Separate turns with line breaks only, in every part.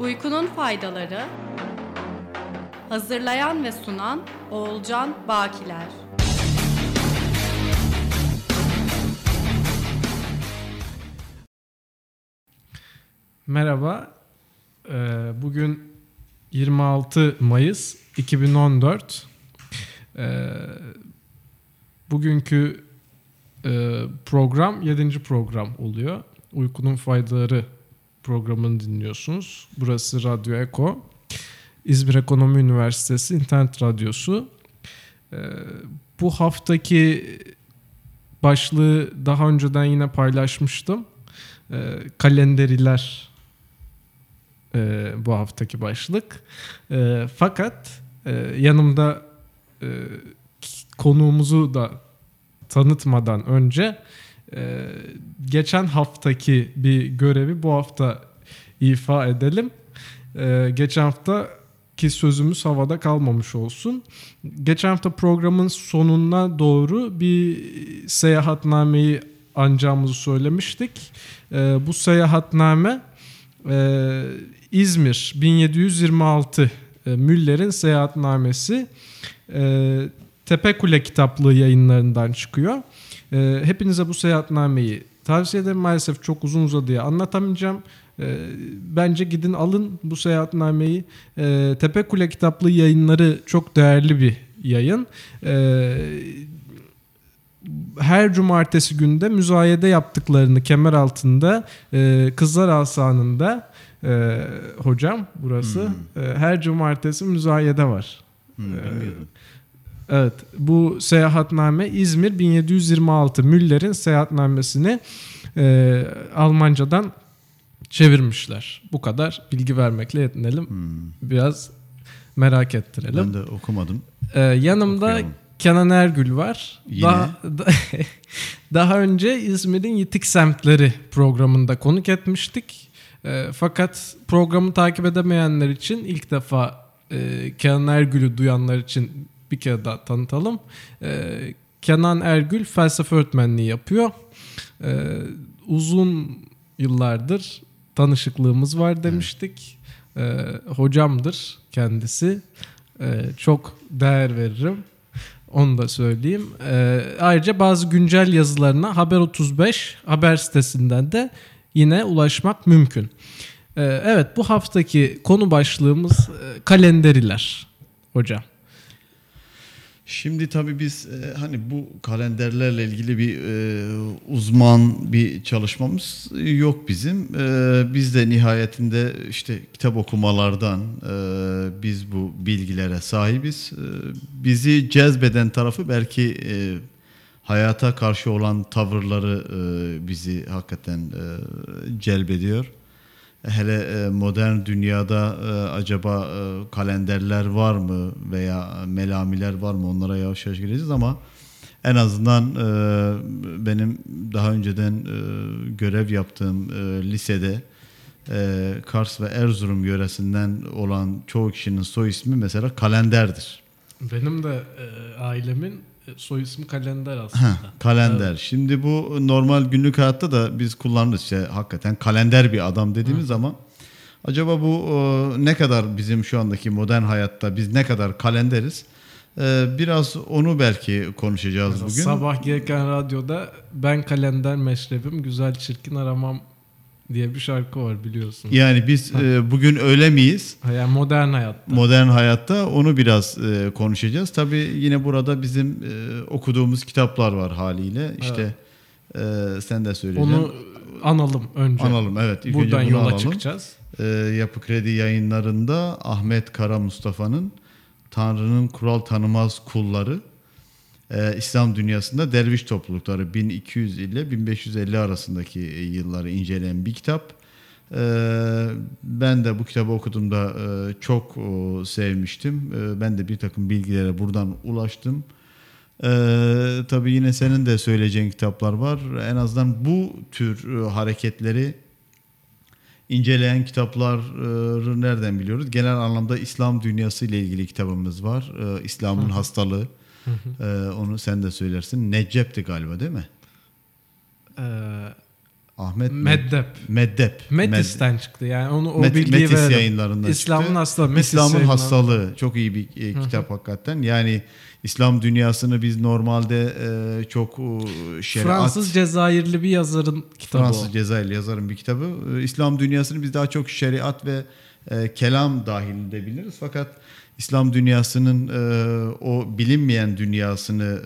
Uykunun faydaları Hazırlayan ve sunan Oğulcan Bakiler
Merhaba. Ee, Bugün 26 Mayıs 2014. Ee, Bugünkü e, program 7. program oluyor. Uykunun Faydaları programını dinliyorsunuz. Burası Radyo Eko. İzmir Ekonomi Üniversitesi İnternet Radyosu. Ee, Bu haftaki başlığı daha önceden yine paylaşmıştım. Ee, Kalenderiler e, bu haftaki başlık. E, fakat e, yanımda e, konuğumuzu da tanıtmadan önce e, geçen haftaki bir görevi bu hafta ifa edelim. E, geçen haftaki sözümüz havada kalmamış olsun. Geçen hafta programın sonuna doğru bir seyahatnameyi ancağımızı söylemiştik. E, bu seyahatname e, İzmir 1726 e, Müller'in seyahatnamesi e, Tepekule kitaplığı yayınlarından çıkıyor. E, hepinize bu seyahatnameyi tavsiye ederim. Maalesef çok uzun uzadıya anlatamayacağım. E, bence gidin alın bu seyahatnameyi. E, Tepekule kitaplığı yayınları çok değerli bir yayın. E, her cumartesi günde müzayede yaptıklarını kemer altında e, Kızlar Asanı'nda e, hocam burası
Hmm.
e, her cumartesi müzayede var.
Hmm.
Evet bu seyahatname İzmir 1726 Müller'in seyahatnamesini e, Almancadan çevirmişler. Bu kadar bilgi vermekle yetinelim.
Hmm.
Biraz merak ettirelim.
Ben de okumadım.
Ee, yanımda
Okuyalım.
Kenan Ergül var.
Yine.
Daha, da- daha önce İzmir'in Yitik Semtleri programında konuk etmiştik. Ee, fakat programı takip edemeyenler için ilk defa e, Kenan Ergül'ü duyanlar için bir kere daha tanıtalım. Ee, Kenan Ergül felsefe öğretmenliği yapıyor. Ee, uzun yıllardır tanışıklığımız var demiştik. Ee, hocamdır kendisi. Ee, çok değer veririm. Onu da söyleyeyim. Ee, ayrıca bazı güncel yazılarına Haber 35 haber sitesinden de yine ulaşmak mümkün. Ee, evet bu haftaki konu başlığımız e, kalenderiler hocam.
Şimdi tabii biz e, hani bu kalenderlerle ilgili bir e, uzman bir çalışmamız yok bizim. E, biz de nihayetinde işte kitap okumalardan biz bu bilgilere sahibiz. Bizi cezbeden tarafı belki hayata karşı olan tavırları bizi hakikaten e, celbediyor. Hele e, modern dünyada e, acaba e, kalenderler var mı veya melamiler var mı onlara yavaş yavaş gireceğiz ama en azından benim daha önceden görev yaptığım lisede Kars ve Erzurum yöresinden olan çoğu kişinin soy ismi mesela kalenderdir.
Benim de ailemin soy ismi kalender aslında.
Heh, kalender. Şimdi bu normal günlük hayatta da biz kullanırız işte hakikaten kalender bir adam dediğimiz zaman acaba bu e, ne kadar bizim şu andaki modern hayatta biz ne kadar kalenderiz? E, biraz onu belki konuşacağız
Mesela
bugün.
Sabah gelirken radyoda ben kalender meşrebim güzel çirkin aramam diye bir şarkı var biliyorsun.
Yani biz e, bugün öyle miyiz?
Yani modern hayatta.
Modern hayatta onu biraz e, konuşacağız. Tabii yine burada bizim e, okuduğumuz kitaplar var haliyle. İşte e, sen de söyleyeceksin.
Onu analım önce.
Analım evet. İlk
Buradan
önce
yola
alalım.
çıkacağız.
Ee, Yapı Kredi yayınlarında Ahmet Kara Mustafa'nın Tanrı'nın kural tanımaz kulları e, İslam dünyasında derviş toplulukları 1200 ile 1550 arasındaki e, yılları inceleyen bir kitap. Ee, ben de bu kitabı okuduğumda e, çok o, sevmiştim. Ee, ben de bir takım bilgilere buradan ulaştım. Ee, tabii yine senin de söyleyeceğin kitaplar var. En azından bu tür e, hareketleri inceleyen kitapları nereden biliyoruz? Genel anlamda İslam dünyası ile ilgili kitabımız var. Ee, İslam'ın hastalığı. Ee, onu sen de söylersin. Necep'ti galiba değil mi?
Ee,
Ahmet
Meddep.
Meddep.
Metis'ten çıktı yani onu o
Met-
bilgiyi
Metis
verelim.
yayınlarından
İslam'ın
çıktı.
hastalığı. Metis
İslam'ın hastalığı çok iyi bir e, kitap hakikaten. Yani İslam dünyasını biz normalde e, çok e, şeriat
Fransız Cezayirli bir yazarın kitabı
Fransız
o.
Cezayirli yazarın bir kitabı. E, İslam dünyasını biz daha çok şeriat ve e, kelam dahilinde biliriz. Fakat İslam dünyasının e, o bilinmeyen dünyasını,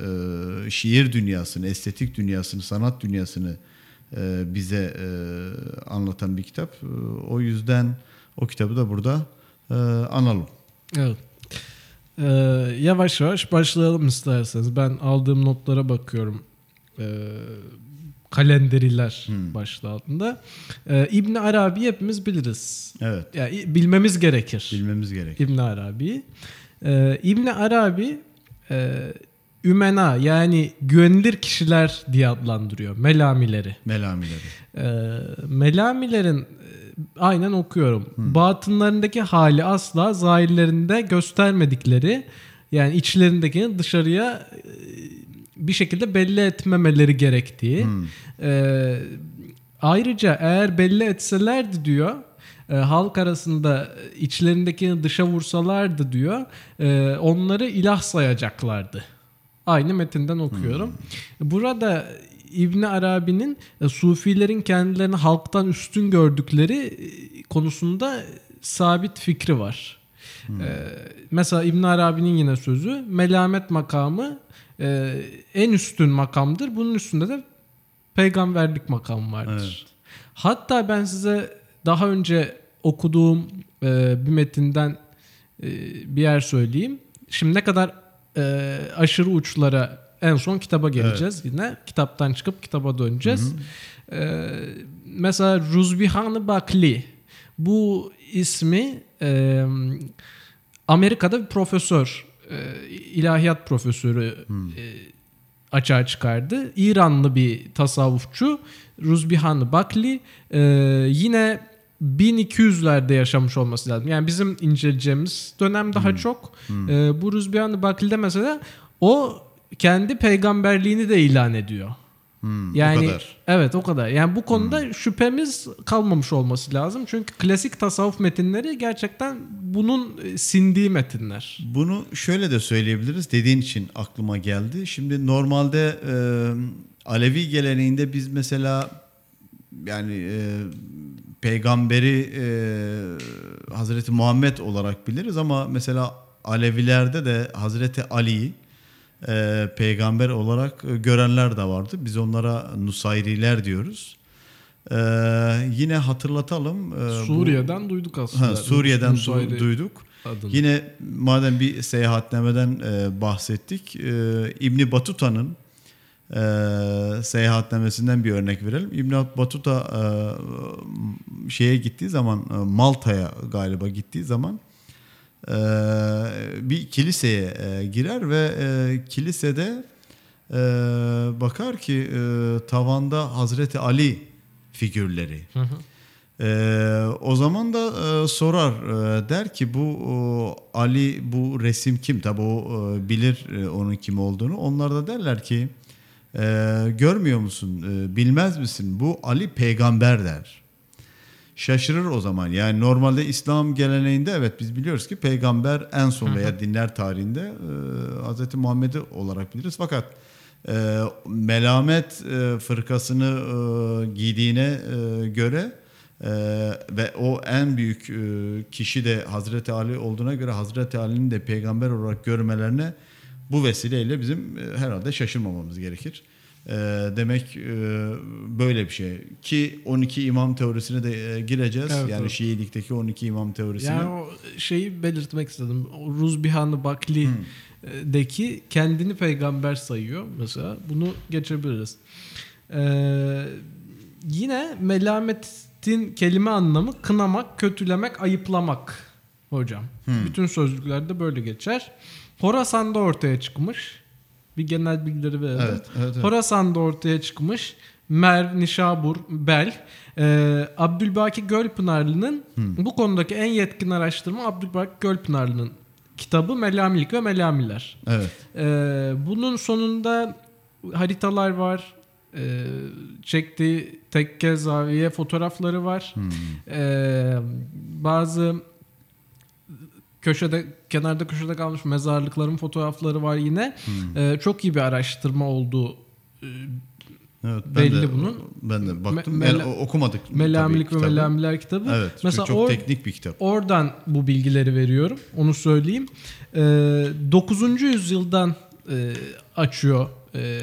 e, şiir dünyasını, estetik dünyasını, sanat dünyasını e, bize e, anlatan bir kitap. E, o yüzden o kitabı da burada e, analım.
Evet. Ee, yavaş yavaş başlayalım isterseniz. Ben aldığım notlara bakıyorum. Ee, kalenderiler
Hmm.
başlığı altında. Ee, İbn Arabi hepimiz biliriz.
Evet,
Yani bilmemiz gerekir.
bilmemiz gerek.
İbn Arabi. Ee, İbn Arabi e, ümena yani güvenilir kişiler diye adlandırıyor. Melamileri.
Melamileri.
Ee, Melamilerin e, aynen okuyorum. Batınlarındaki hali asla zahirlerinde göstermedikleri yani içlerindekini dışarıya e, bir şekilde belli etmemeleri gerektiği.
Hmm.
Ee, ayrıca eğer belli etselerdi diyor e, halk arasında içlerindekini dışa vursalardı diyor e, onları ilah sayacaklardı. Aynı metinden okuyorum. Burada İbn Arabi'nin e, Sufilerin kendilerini halktan üstün gördükleri e, konusunda sabit fikri var. E, mesela İbn Arabi'nin yine sözü melamet makamı e, en üstün makamdır. Bunun üstünde de peygamberlik makamı vardır.
Evet.
Hatta ben size daha önce okuduğum e, bir metinden e, bir yer söyleyeyim. Şimdi ne kadar e, aşırı uçlara en son kitaba geleceğiz yine. Kitaptan çıkıp kitaba döneceğiz. E, mesela Ruzbihan Bakli bu ismi e, Amerika'da bir profesör, e, ilahiyat profesörü e, açığa çıkardı. İranlı bir tasavvufçu Ruzbihan Bakli e, yine 1200'lerde yaşamış olması lazım. Yani bizim inceleyeceğimiz dönem daha çok. E, bu Ruzbihan Bakli'de mesela o kendi peygamberliğini de ilan ediyor.
Hmm,
Yani
o kadar.
evet o kadar. Yani bu konuda şüphemiz kalmamış olması lazım. Çünkü klasik tasavvuf metinleri gerçekten bunun e, sindiği metinler.
Bunu şöyle de söyleyebiliriz. Dediğin için aklıma geldi. Şimdi normalde e, Alevi geleneğinde biz mesela yani e, peygamberi e, Hazreti Muhammed olarak biliriz ama mesela Alevilerde de Hazreti Ali'yi e, peygamber olarak e, görenler de vardı. Biz onlara Nusayriler diyoruz. E, yine hatırlatalım. e, bu-
Suriye'den duyduk aslında.
Ha, Suriye'den
Nusayri
duyduk.
adını.
Yine madem bir seyahatnameden e, bahsettik. E, İbni Batuta'nın e, seyahatnamesinden bir örnek verelim. İbni Batuta e, şeye gittiği zaman e, Malta'ya galiba gittiği zaman e, bir kiliseye e, girer ve e, kilisede e, bakar ki e, tavanda Hazreti Ali figürleri.
Hı hı.
Ee, o zaman da e, sorar e, der ki bu e, Ali bu resim kim? Tabi o e, bilir e, onun kim olduğunu. Onlar da derler ki e, görmüyor musun? E, bilmez misin? Bu Ali peygamber der. Şaşırır o zaman. Yani normalde İslam geleneğinde evet biz biliyoruz ki peygamber en son veya dinler tarihinde e, Hz. Muhammed'i olarak biliriz. Fakat e, melamet e, fırkasını e, giydiğine e, göre e, ve o en büyük e, kişi de Hazreti Ali olduğuna göre Hazreti Ali'nin de peygamber olarak görmelerine bu vesileyle bizim e, herhalde şaşırmamamız gerekir. E, demek e, böyle bir şey ki 12 imam teorisine de e, gireceğiz.
Evet,
yani
evet.
Şiilikteki 12 imam teorisine.
Yani o şeyi belirtmek istedim. O Ruzbihan-ı Bakli'deki kendini peygamber sayıyor mesela. Bunu geçebiliriz. Ee, yine melametin kelime anlamı kınamak, kötülemek, ayıplamak hocam. Bütün sözlüklerde böyle geçer. Horasan'da ortaya çıkmış. Bir genel bilgileri verelim.
Evet, evet, evet.
Horasan'da ortaya çıkmış. Merv, Nişabur, Bel. Ee, Abdülbaki Gölpınarlı'nın bu konudaki en yetkin araştırma Abdülbaki Gölpınarlı'nın kitabı Melamilik ve Melamiler.
Evet.
Ee, bunun sonunda haritalar var. e, çektiği tekke zaviye fotoğrafları var. E, bazı köşede kenarda köşede kalmış mezarlıkların fotoğrafları var yine. E, çok iyi bir araştırma olduğu e,
Evet, ben
Belli
de,
bunun.
Ben de baktım.
Me-
yani
mela-
okumadık.
Melamilik
tabii
ve
kitabı.
Melamiler kitabı.
Evet.
Mesela
çok
or-
teknik bir kitap.
Oradan bu bilgileri veriyorum. Onu söyleyeyim. Ee, 9. yüzyıldan e, açıyor e,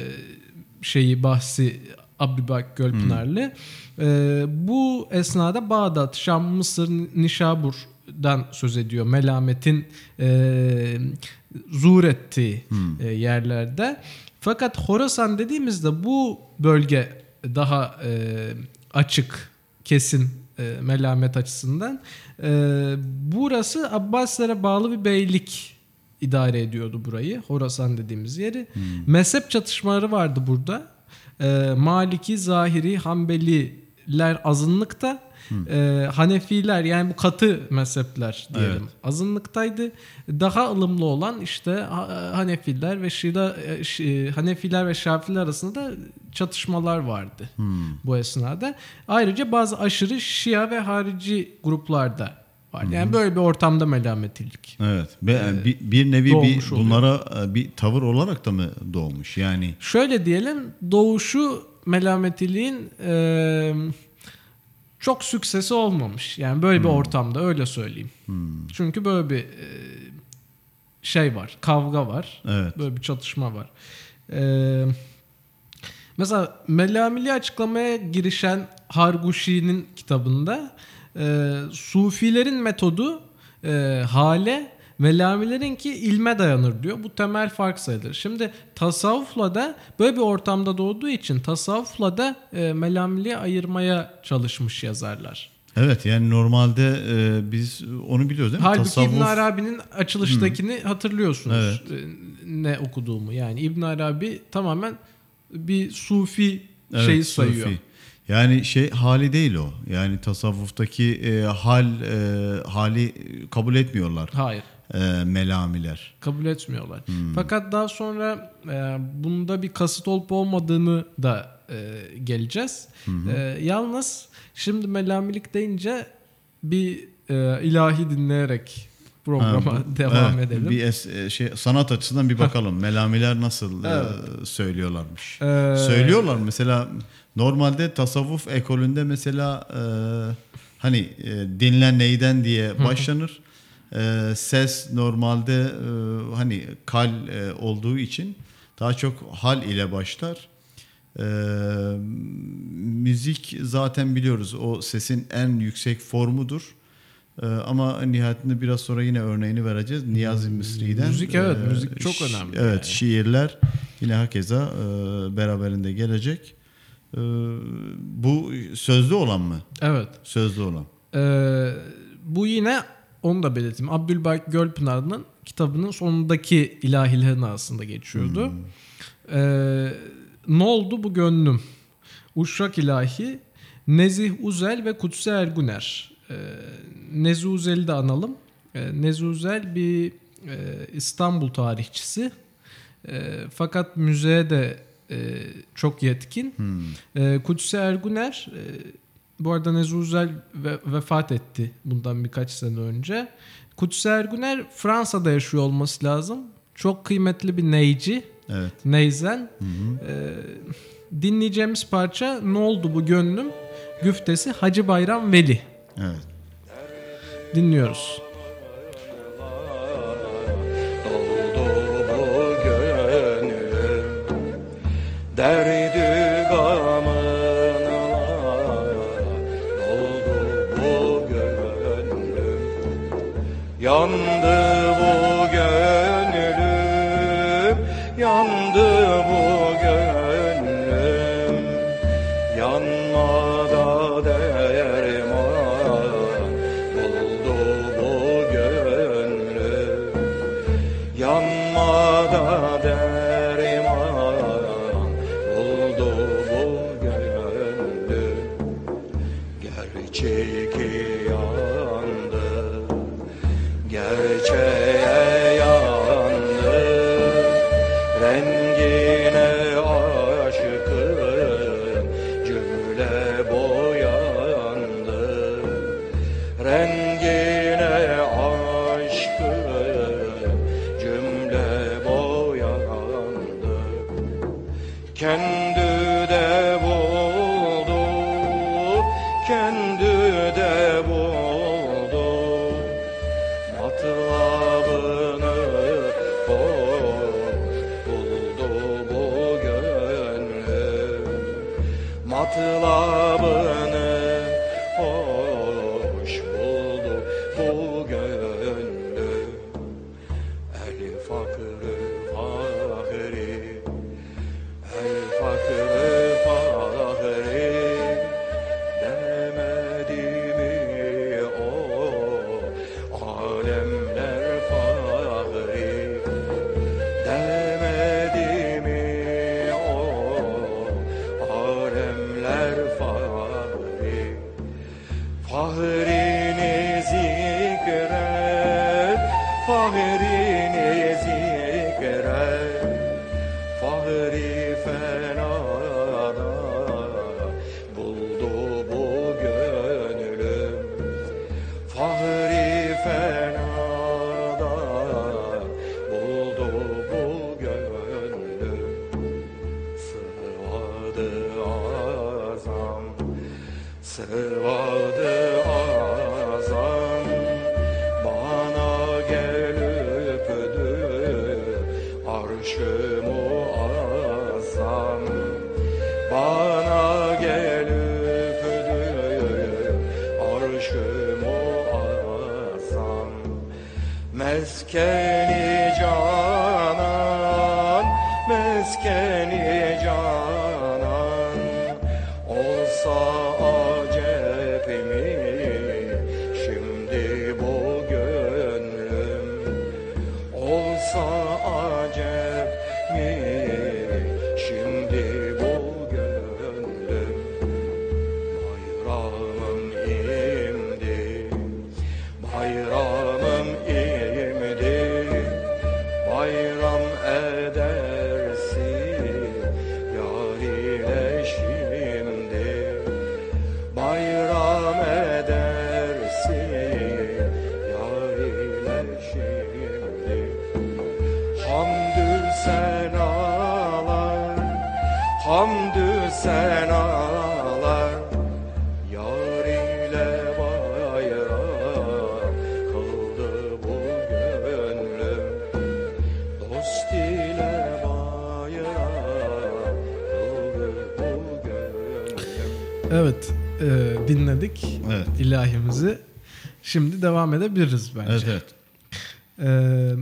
şeyi bahsi Abdülbak Gölpınarlı. Ee, bu esnada Bağdat, Şam, Mısır, Nişabur'dan söz ediyor. Melamet'in e, zuhur ettiği e, yerlerde. Fakat Horasan dediğimizde bu bölge daha e, açık, kesin e, melamet açısından. E, burası Abbasilere bağlı bir beylik idare ediyordu burayı. Horasan dediğimiz yeri. Mezhep çatışmaları vardı burada. E, Maliki, Zahiri, Hanbeliler azınlıkta. E, Hanefiler yani bu katı mezhepler diyelim
Evet.
azınlıktaydı. Daha ılımlı olan işte Ha- Hanefiler ve Şia e, Şi- Hanefiler ve Şafiler arasında da çatışmalar vardı bu esnada. Ayrıca bazı aşırı Şia ve harici gruplarda var. Yani böyle bir ortamda melametilik.
Evet. Be- yani bir, bir nevi bir
oluyor.
bunlara e, bir tavır olarak da mı doğmuş? Yani
Şöyle diyelim doğuşu melametiliğin e, çok süksesi olmamış. Yani böyle bir ortamda öyle söyleyeyim. Çünkü böyle bir e, şey var, kavga var.
evet.
Böyle bir çatışma var. Ee, mesela Melamili açıklamaya girişen Harguşi'nin kitabında e, Sufilerin metodu e, hale Melamilerinki ilme dayanır diyor. Bu temel fark sayılır. Şimdi tasavvufla da böyle bir ortamda doğduğu için tasavvufla da e, Melamili'yi ayırmaya çalışmış yazarlar.
Evet yani normalde e, biz onu biliyoruz değil mi?
Halbuki
Tasavvuf-
İbn Arabi'nin açılıştakini hatırlıyorsunuz.
Evet.
Ee, Ne okuduğumu. Yani İbn Arabi tamamen bir sufi
Evet,
şeyi
sufi.
sayıyor.
Yani şey hali değil o. Yani tasavvuftaki e, hal e, hali kabul etmiyorlar.
Hayır.
E, melamiler.
Kabul etmiyorlar.
Hmm.
Fakat daha sonra e, bunda bir kasıt olup olmadığını da e, geleceğiz. E, yalnız şimdi melamilik deyince bir e, ilahi dinleyerek programa
Ha,
devam
evet,
edelim.
Bir es- e, şey sanat açısından bir bakalım. Melamiler nasıl e,
Evet.
söylüyorlarmış.
Ee,
Söylüyorlar mesela normalde tasavvuf ekolünde mesela e, hani e, dinlen neyden diye başlanır. E, ses normalde e, hani kal e, olduğu için daha çok hal ile başlar. E, müzik zaten biliyoruz o sesin en yüksek formudur. E, ama nihayetinde biraz sonra yine örneğini vereceğiz. Niyazi Mısri'den.
Müzik, evet,
e,
müzik çok önemli
Evet
yani.
şiirler yine hakeza e, beraberinde gelecek. E, bu sözlü olan mı?
Evet.
Sözlü olan.
Ee, bu yine onu da belirteyim. Abdülbak Gölpınar'ın kitabının sonundaki ilahilerin arasında geçiyordu. Ee, ne oldu bu gönlüm? Uşrak ilahi, Nezih Uzel ve Kutsi Erguner. Ee, Nezih Uzel'i de analım. Ee, Nezih Uzel bir e, İstanbul tarihçisi. Ee, fakat müzeye de e, çok yetkin. Ee, Kutsi Erguner e, bu arada Nezuzel ve, vefat etti bundan birkaç sene önce. Kutsi Erguner Fransa'da yaşıyor olması lazım. Çok kıymetli bir neyci.
Evet.
Neyzen. Ee, dinleyeceğimiz parça Ne oldu bu gönlüm? Güftesi Hacı Bayram Veli.
Evet.
Dinliyoruz.
Doldu bu gönlüm Derdi Yandı el
Evet e, dinledik
Evet.
ilahimizi. Şimdi devam edebiliriz bence.
Evet evet.
Ee,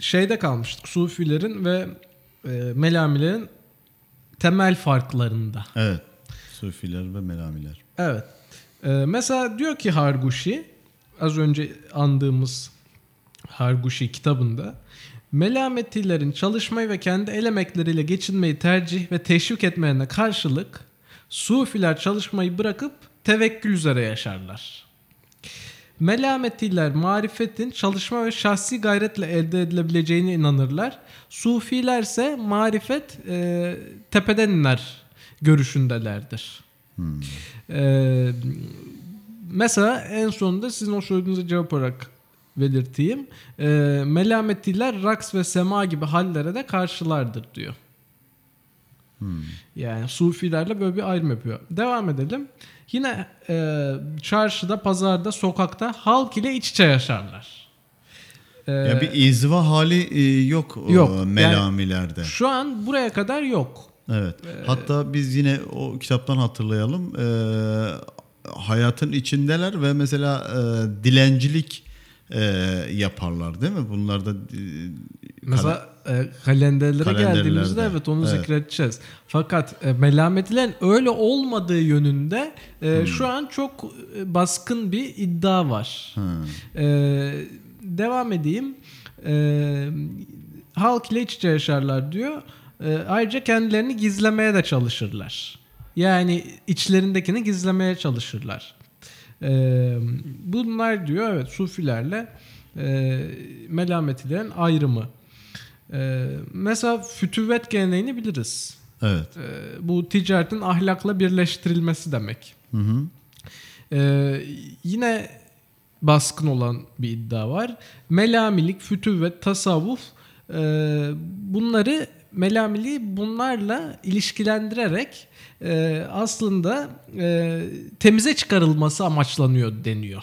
şeyde kalmıştık. Sufilerin ve e, Melamilerin temel farklarında.
Evet. Sufiler ve melamiler.
Evet. Ee, mesela diyor ki Hargushi az önce andığımız Hargushi kitabında Melametilerin çalışmayı ve kendi el emekleriyle geçinmeyi tercih ve teşvik etmelerine karşılık Sufiler çalışmayı bırakıp tevekkül üzere yaşarlar. Melametiler marifetin çalışma ve şahsi gayretle elde edilebileceğine inanırlar. Sufilerse marifet e, tepeden iner görüşündelerdir. Ee, mesela en sonunda sizin o söylediğinize cevap olarak belirteyim. Ee, melametiler raks ve sema gibi hallere de karşılardır diyor. Yani sufilerle böyle bir ayrım yapıyor. Devam edelim. Yine e, çarşıda, pazarda, sokakta halk ile iç içe yaşarlar. Ee,
Ya bir izva hali e, yok, o
Yok, yani-
melamilerde.
Şu an buraya kadar yok.
Evet. Hatta biz yine o kitaptan hatırlayalım. Ee, hayatın içindeler ve mesela e, dilencilik e, yaparlar değil mi? Bunlar da e,
Mesela e, kalenderlere
Kalenderlerde,
geldiğimizde evet onu
evet.
zikredeceğiz. Fakat e, melametilerin öyle olmadığı yönünde e,
Hmm.
şu an çok e, baskın bir iddia var. E, devam edeyim. E, halk ile iç içe yaşarlar diyor. E, ayrıca kendilerini gizlemeye de çalışırlar. Yani içlerindekini gizlemeye çalışırlar. E, bunlar diyor evet sufilerle e, melametilerin ayrımı. E, mesela fütüvvet geleneğini biliriz.
evet.
E, bu ticaretin ahlakla birleştirilmesi demek.
Hı hı.
Ee, yine baskın olan bir iddia var. Melamilik, fütüvvet, tasavvuf e, bunları Melamiliği bunlarla ilişkilendirerek e, aslında e, temize çıkarılması amaçlanıyor deniyor.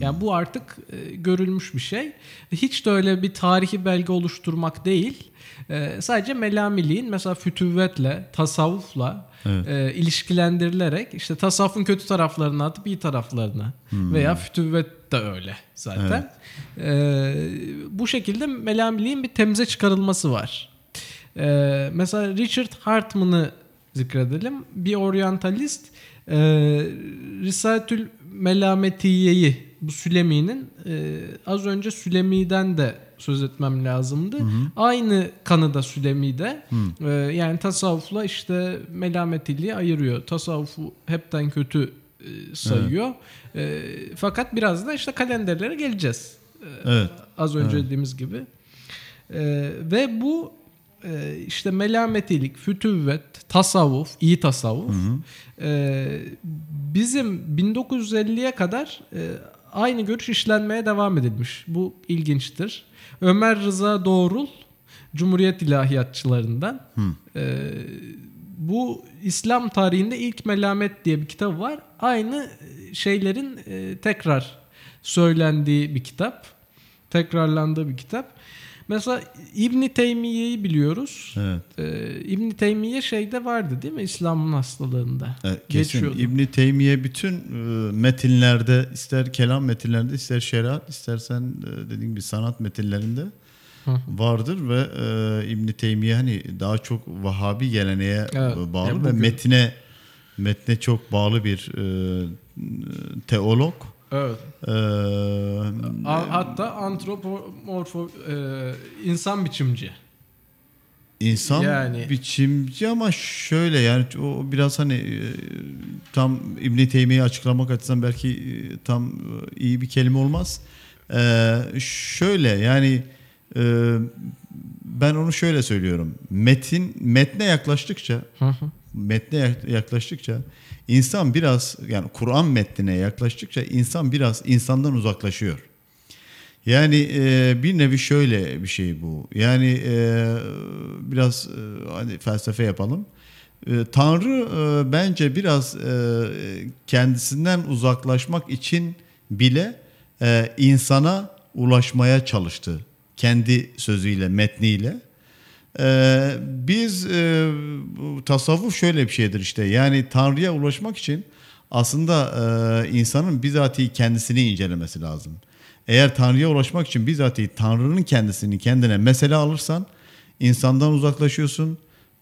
Yani bu artık e, görülmüş bir şey. Hiç de öyle bir tarihi belge oluşturmak değil. E, sadece melamiliğin mesela fütüvvetle, tasavvufla
Evet.
e, ilişkilendirilerek işte tasavvufun kötü taraflarını atıp iyi taraflarını veya fütüvvet de öyle zaten. E, bu şekilde melamiliğin bir temize çıkarılması var. E, mesela Richard Hartman'ı zikredelim. Bir oryantalist e, Risaletül Melametiye'yi bu Sülemi'nin e, az önce Sülemi'den de söz etmem lazımdı. Aynı kanıda Sülemi'de e, yani tasavvufla işte melametiliği ayırıyor. Tasavvufu hepten kötü e, sayıyor. E, fakat biraz da işte kalenderlere geleceğiz. E,
Evet.
Az önce dediğimiz gibi. E, ve bu e, işte melametilik, fütüvvet, tasavvuf, iyi tasavvuf e, bizim 1950'ye kadar e, aynı görüş işlenmeye devam edilmiş. Bu ilginçtir. Ömer Rıza Doğrul Cumhuriyet ilahiyatçılarından. E, bu İslam tarihinde ilk melamet diye bir kitabı var. Aynı şeylerin e, tekrar söylendiği bir kitap. Tekrarlandığı bir kitap. Mesela İbn Teymiye'yi biliyoruz.
Evet.
Ee, İbn Teymiye şeyde vardı değil mi? İslam'ın hastalığında.
Evet, kesin.
Geçiyordu.
İbn Teymiye bütün e, metinlerde ister kelam metinlerinde ister şeriat istersen e, dediğim gibi sanat metinlerinde
Hı
vardır ve e, İbn Teymiye hani daha çok Vahabi geleneğe
Evet,
e, bağlı
yani
ve
bugün-
metine metne çok bağlı bir e, teolog.
Evet.
E,
A- hatta antropomorfo e, insan biçimci.
İnsan
Yani-
biçimci ama şöyle yani o biraz hani e, tam İbn Teymiye'yi açıklamak açısından belki e, tam e, iyi bir kelime olmaz. Ee, şöyle yani e, ben onu şöyle söylüyorum. Metin metne yaklaştıkça
Hı hı.
Metne yak- yaklaştıkça insan biraz yani Kur'an metnine yaklaştıkça insan biraz insandan uzaklaşıyor. Yani e, bir nevi şöyle bir şey bu. Yani e, biraz e, hani felsefe yapalım. E, Tanrı e, bence biraz e, kendisinden uzaklaşmak için bile e, insana ulaşmaya çalıştı. Kendi sözüyle, metniyle. Ee, biz e, tasavvuf şöyle bir şeydir işte yani Tanrı'ya ulaşmak için aslında e, insanın bizatihi kendisini incelemesi lazım. Eğer Tanrı'ya ulaşmak için bizatihi Tanrı'nın kendisini kendine mesele alırsan insandan uzaklaşıyorsun,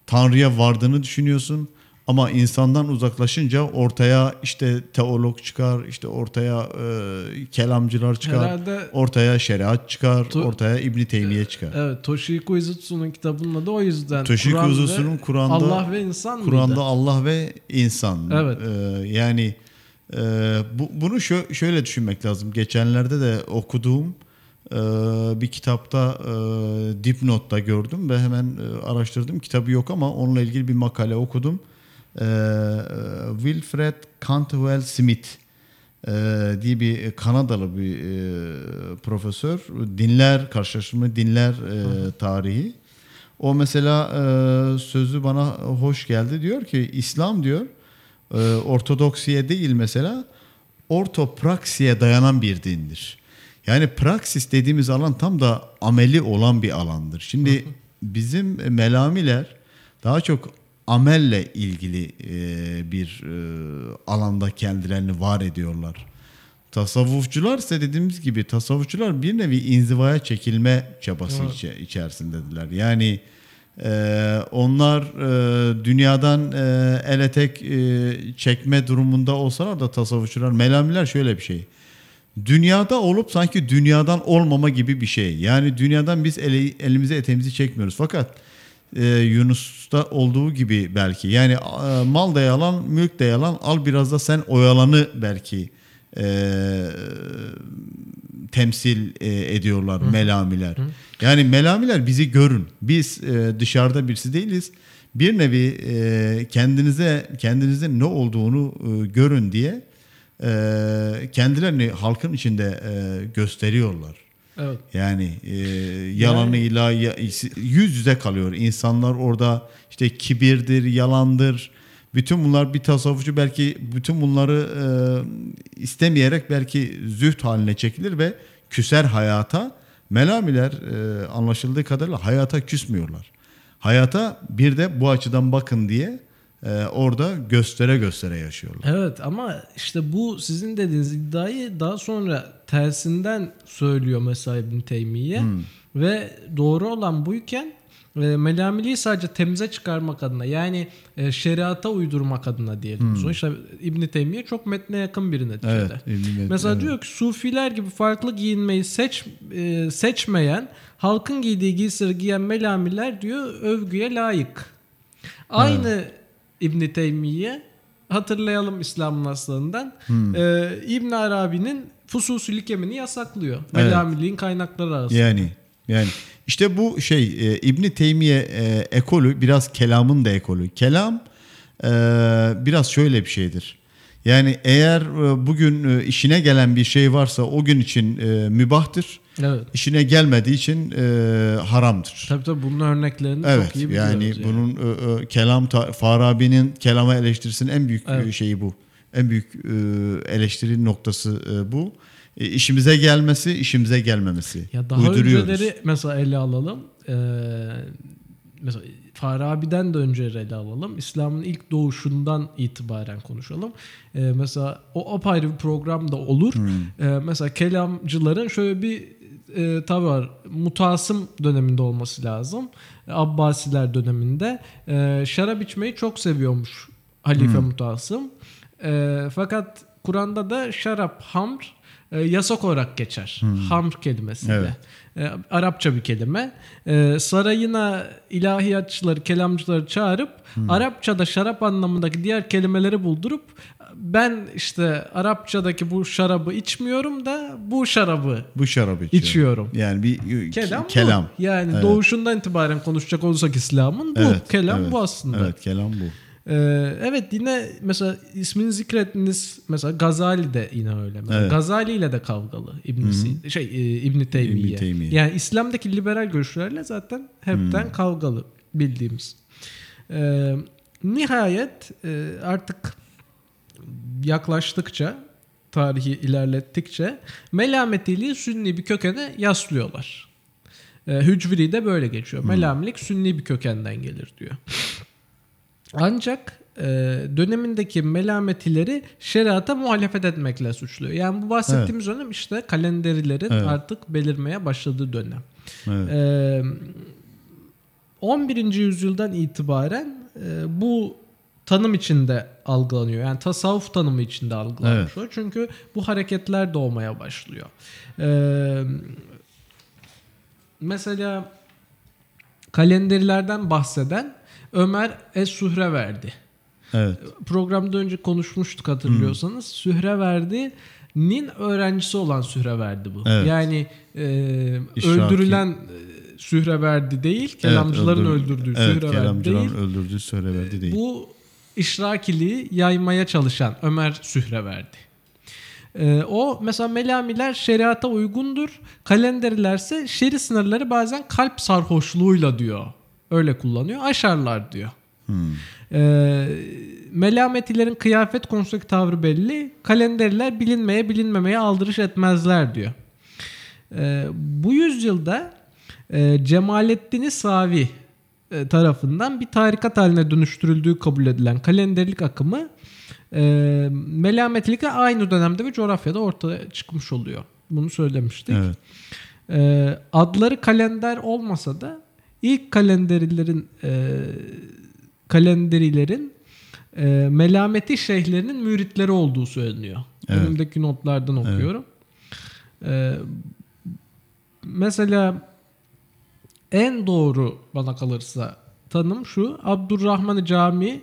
Tanrı'ya vardığını düşünüyorsun ama insandan uzaklaşınca ortaya işte teolog çıkar, işte ortaya e, kelamcılar çıkar,
Herhalde-
ortaya şeriat çıkar,
To-
ortaya İbn Teymiye çıkar.
Evet, Toshiko Izutsu'nun kitabının adı o yüzden.
Toshiko
Kur'an
Izutsu'nun Kur'an'da
Allah ve insan
Kur'an'da? Allah ve insan.
Evet.
Ee, yani e, bu, bunu şö- şöyle düşünmek lazım. Geçenlerde de okuduğum e, bir kitapta e, dipnotta gördüm ve hemen e, araştırdım. Kitabı yok ama onunla ilgili bir makale okudum. E, Wilfred Cantwell Smith e, diye bir Kanadalı bir e, profesör. Dinler, karşılaştırma dinler e, tarihi. O mesela e, sözü bana hoş geldi. Diyor ki İslam diyor e, ortodoksiye değil mesela ortopraksiye dayanan bir dindir. Yani praksis dediğimiz alan tam da ameli olan bir alandır. Şimdi bizim melamiler daha çok amelle ilgili e, bir e, alanda kendilerini var ediyorlar. Tasavvufçular ise dediğimiz gibi tasavvufçular bir nevi inzivaya çekilme çabası içe- içerisindedirler. Yani e, onlar e, dünyadan e, ele tek e, çekme durumunda olsalar da tasavvufçular, melamiler şöyle bir şey. Dünyada olup sanki dünyadan olmama gibi bir şey. Yani dünyadan biz ele, elimize eteğimizi çekmiyoruz. Fakat e, Yunus'ta olduğu gibi belki yani e, mal da yalan, mülk de yalan al biraz da sen oyalanı belki e, temsil e, ediyorlar melamiler. Yani melamiler bizi görün. Biz e, dışarıda birisi değiliz. Bir nevi e, kendinize kendinizin ne olduğunu e, görün diye e, kendilerini halkın içinde e, gösteriyorlar.
Evet.
Yani e, yalanıyla ya- yüz yüze kalıyor. İnsanlar orada işte kibirdir, yalandır. Bütün bunlar bir tasavvufçu belki bütün bunları e, istemeyerek belki züht haline çekilir ve küser hayata. Melamiler e, anlaşıldığı kadarıyla hayata küsmüyorlar. Hayata bir de bu açıdan bakın diye e, orada göstere göstere yaşıyorlar.
Evet ama işte bu sizin dediğiniz iddiayı daha sonra tersinden söylüyor mesela İbn Teymiye ve doğru olan buyken e, melamiliği sadece temize çıkarmak adına yani e, şeriata uydurmak adına diyelim. Sonuçta İbn Teymiye çok metne yakın bir neticede.
Evet,
Mesela
evet.
diyor ki sufiler gibi farklı giyinmeyi seç e, seçmeyen halkın giydiği giysileri giyen melamiler diyor övgüye layık. Aynı İbn Teymiye hatırlayalım İslam'ın aslından. E, İbn Arabi'nin fususilik yemini yasaklıyor. Melamiliğin kaynakları arasında.
Yani yani işte bu şey e, İbn Teymiye e, ekolü biraz kelamın da ekolü. Kelam e, biraz şöyle bir şeydir. Yani eğer e, bugün e, işine gelen bir şey varsa o gün için e, mübahtır.
Evet.
İşine gelmediği için e, haramdır.
Tabii tabii bunun örneklerini
Evet
çok iyi biliyoruz.
yani bunun e, e, kelam ta- Farabi'nin kelama eleştirisinin en büyük
Evet.
e, şeyi bu. En büyük e, eleştiri noktası e, bu. E, işimize gelmesi, işimize gelmemesi.
Ya daha önceleri mesela ele alalım. Ee, mesela Farabi'den de önce ele alalım. İslam'ın ilk doğuşundan itibaren konuşalım. Ee, mesela o apayrı bir program da olur. Ee, mesela kelamcıların şöyle bir e, tabi var. Mutasım döneminde olması lazım. Abbasiler döneminde. Ee, şarap içmeyi çok seviyormuş Halife Mutasım. Ee, fakat Kur'an'da da şarap, hamr e, yasak olarak geçer. Hamr kelimesiyle.
Evet.
E, Arapça bir kelime. E, sarayına ilahiyatçıları, kelamcıları çağırıp Arapçada şarap anlamındaki diğer kelimeleri buldurup ben işte Arapçadaki bu şarabı içmiyorum da bu şarabı
Bu şarabı içiyor.
içiyorum.
Yani bir
Kelam,
ke- kelam.
bu. Yani
Evet.
doğuşundan itibaren konuşacak olursak İslam'ın bu.
Evet,
kelam
evet.
bu aslında.
Evet, kelam bu.
Ee, evet yine mesela ismini zikrettiniz mesela Gazali de yine öyle. Mesela
Evet.
Gazali ile de kavgalı İbn Si- şey e, İbn Teymiye.
İbn Teymiye.
Yani İslam'daki liberal görüşlerle zaten hepten kavgalı bildiğimiz. Ee, nihayet e, artık yaklaştıkça tarihi ilerlettikçe melametiliği sünni bir kökene yaslıyorlar. E, Hücviri de böyle geçiyor. Melamilik sünni bir kökenden gelir diyor. Ancak e, dönemindeki melametileri şeriata muhalefet etmekle suçluyor. Yani bu bahsettiğimiz dönem işte kalenderilerin
Evet.
artık belirmeye başladığı dönem.
Evet.
Ee, 11. yüzyıldan itibaren e, bu tanım içinde algılanıyor. Yani tasavvuf tanımı içinde algılanmış o. Çünkü bu hareketler doğmaya başlıyor. Ee, mesela kalenderilerden bahseden Ömer Es-Sühre verdi.
Evet.
Programda önce konuşmuştuk hatırlıyorsanız. Sühreverdi'nin öğrencisi olan Sühreverdi bu.
Evet.
Yani e,
İşraki.
öldürülen e, Sühreverdi değil, kelamcıların
Evet, öldür-
öldürdüğü
evet,
Sühreverdi değil.
öldürdüğü Sühreverdi değil.
Bu işrakiliği yaymaya çalışan Ömer Sühreverdi. Ee, o mesela melamiler şeriata uygundur. Kalenderilerse şeri sınırları bazen kalp sarhoşluğuyla diyor. Öyle kullanıyor. Aşarlar diyor. Ee, melametilerin kıyafet konusundaki tavrı belli. Kalenderiler bilinmeye bilinmemeye aldırış etmezler diyor. Ee, bu yüzyılda e, Cemalettin Savi e, tarafından bir tarikat haline dönüştürüldüğü kabul edilen kalenderilik akımı e, melametilikle aynı dönemde ve coğrafyada ortaya çıkmış oluyor. Bunu söylemiştik.
Evet.
E, adları kalender olmasa da ilk kalenderilerin e, kalenderilerin e, melameti şeyhlerinin müritleri olduğu söyleniyor.
Evet.
Önümdeki notlardan okuyorum. E, mesela en doğru bana kalırsa tanım şu. Abdurrahman Cami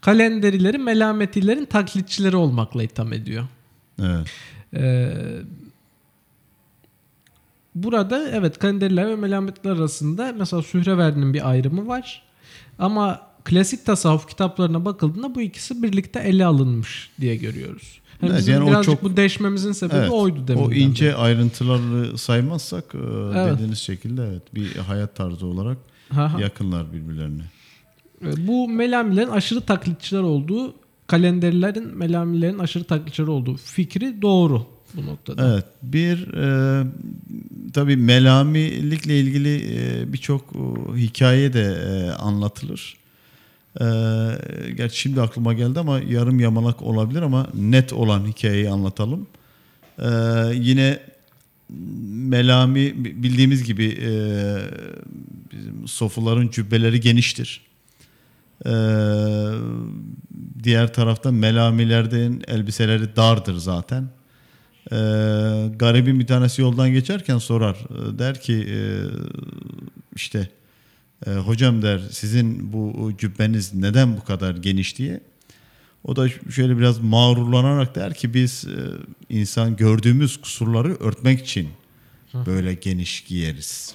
kalenderileri melametilerin taklitçileri olmakla itham ediyor.
Evet.
Ee, burada evet kalenderiler ve melametler arasında mesela Sühreverdi'nin bir ayrımı var. Ama klasik tasavvuf kitaplarına bakıldığında bu ikisi birlikte ele alınmış diye görüyoruz. Hani
Evet,
bizim
yani o
birazcık
çok-
bu deşmemizin sebebi
Evet,
oydu demin.
o ince ayrıntıları saymazsak e,
Evet.
dediğiniz şekilde evet bir hayat tarzı olarak yakınlar birbirlerine.
E, Bu Melamilerin aşırı taklitçiler olduğu, kalenderlerin Melamilerin aşırı taklitçiler olduğu fikri doğru bu noktada.
Evet. Bir e, tabii melamilikle ilgili e, birçok e, hikaye de e, anlatılır. E, gerçi şimdi aklıma geldi ama yarım yamalak olabilir ama net olan hikayeyi anlatalım. E, yine melami bildiğimiz gibi e, bizim sofuların cübbeleri geniştir. E, diğer tarafta melamilerden elbiseleri dardır zaten. Ee, garibin bir tanesi yoldan geçerken sorar. Ee, Der ki e, işte e, hocam der sizin bu cübbeniz neden bu kadar geniş diye. O da şöyle biraz mağrurlanarak der ki biz e, insan gördüğümüz kusurları örtmek için böyle geniş giyeriz.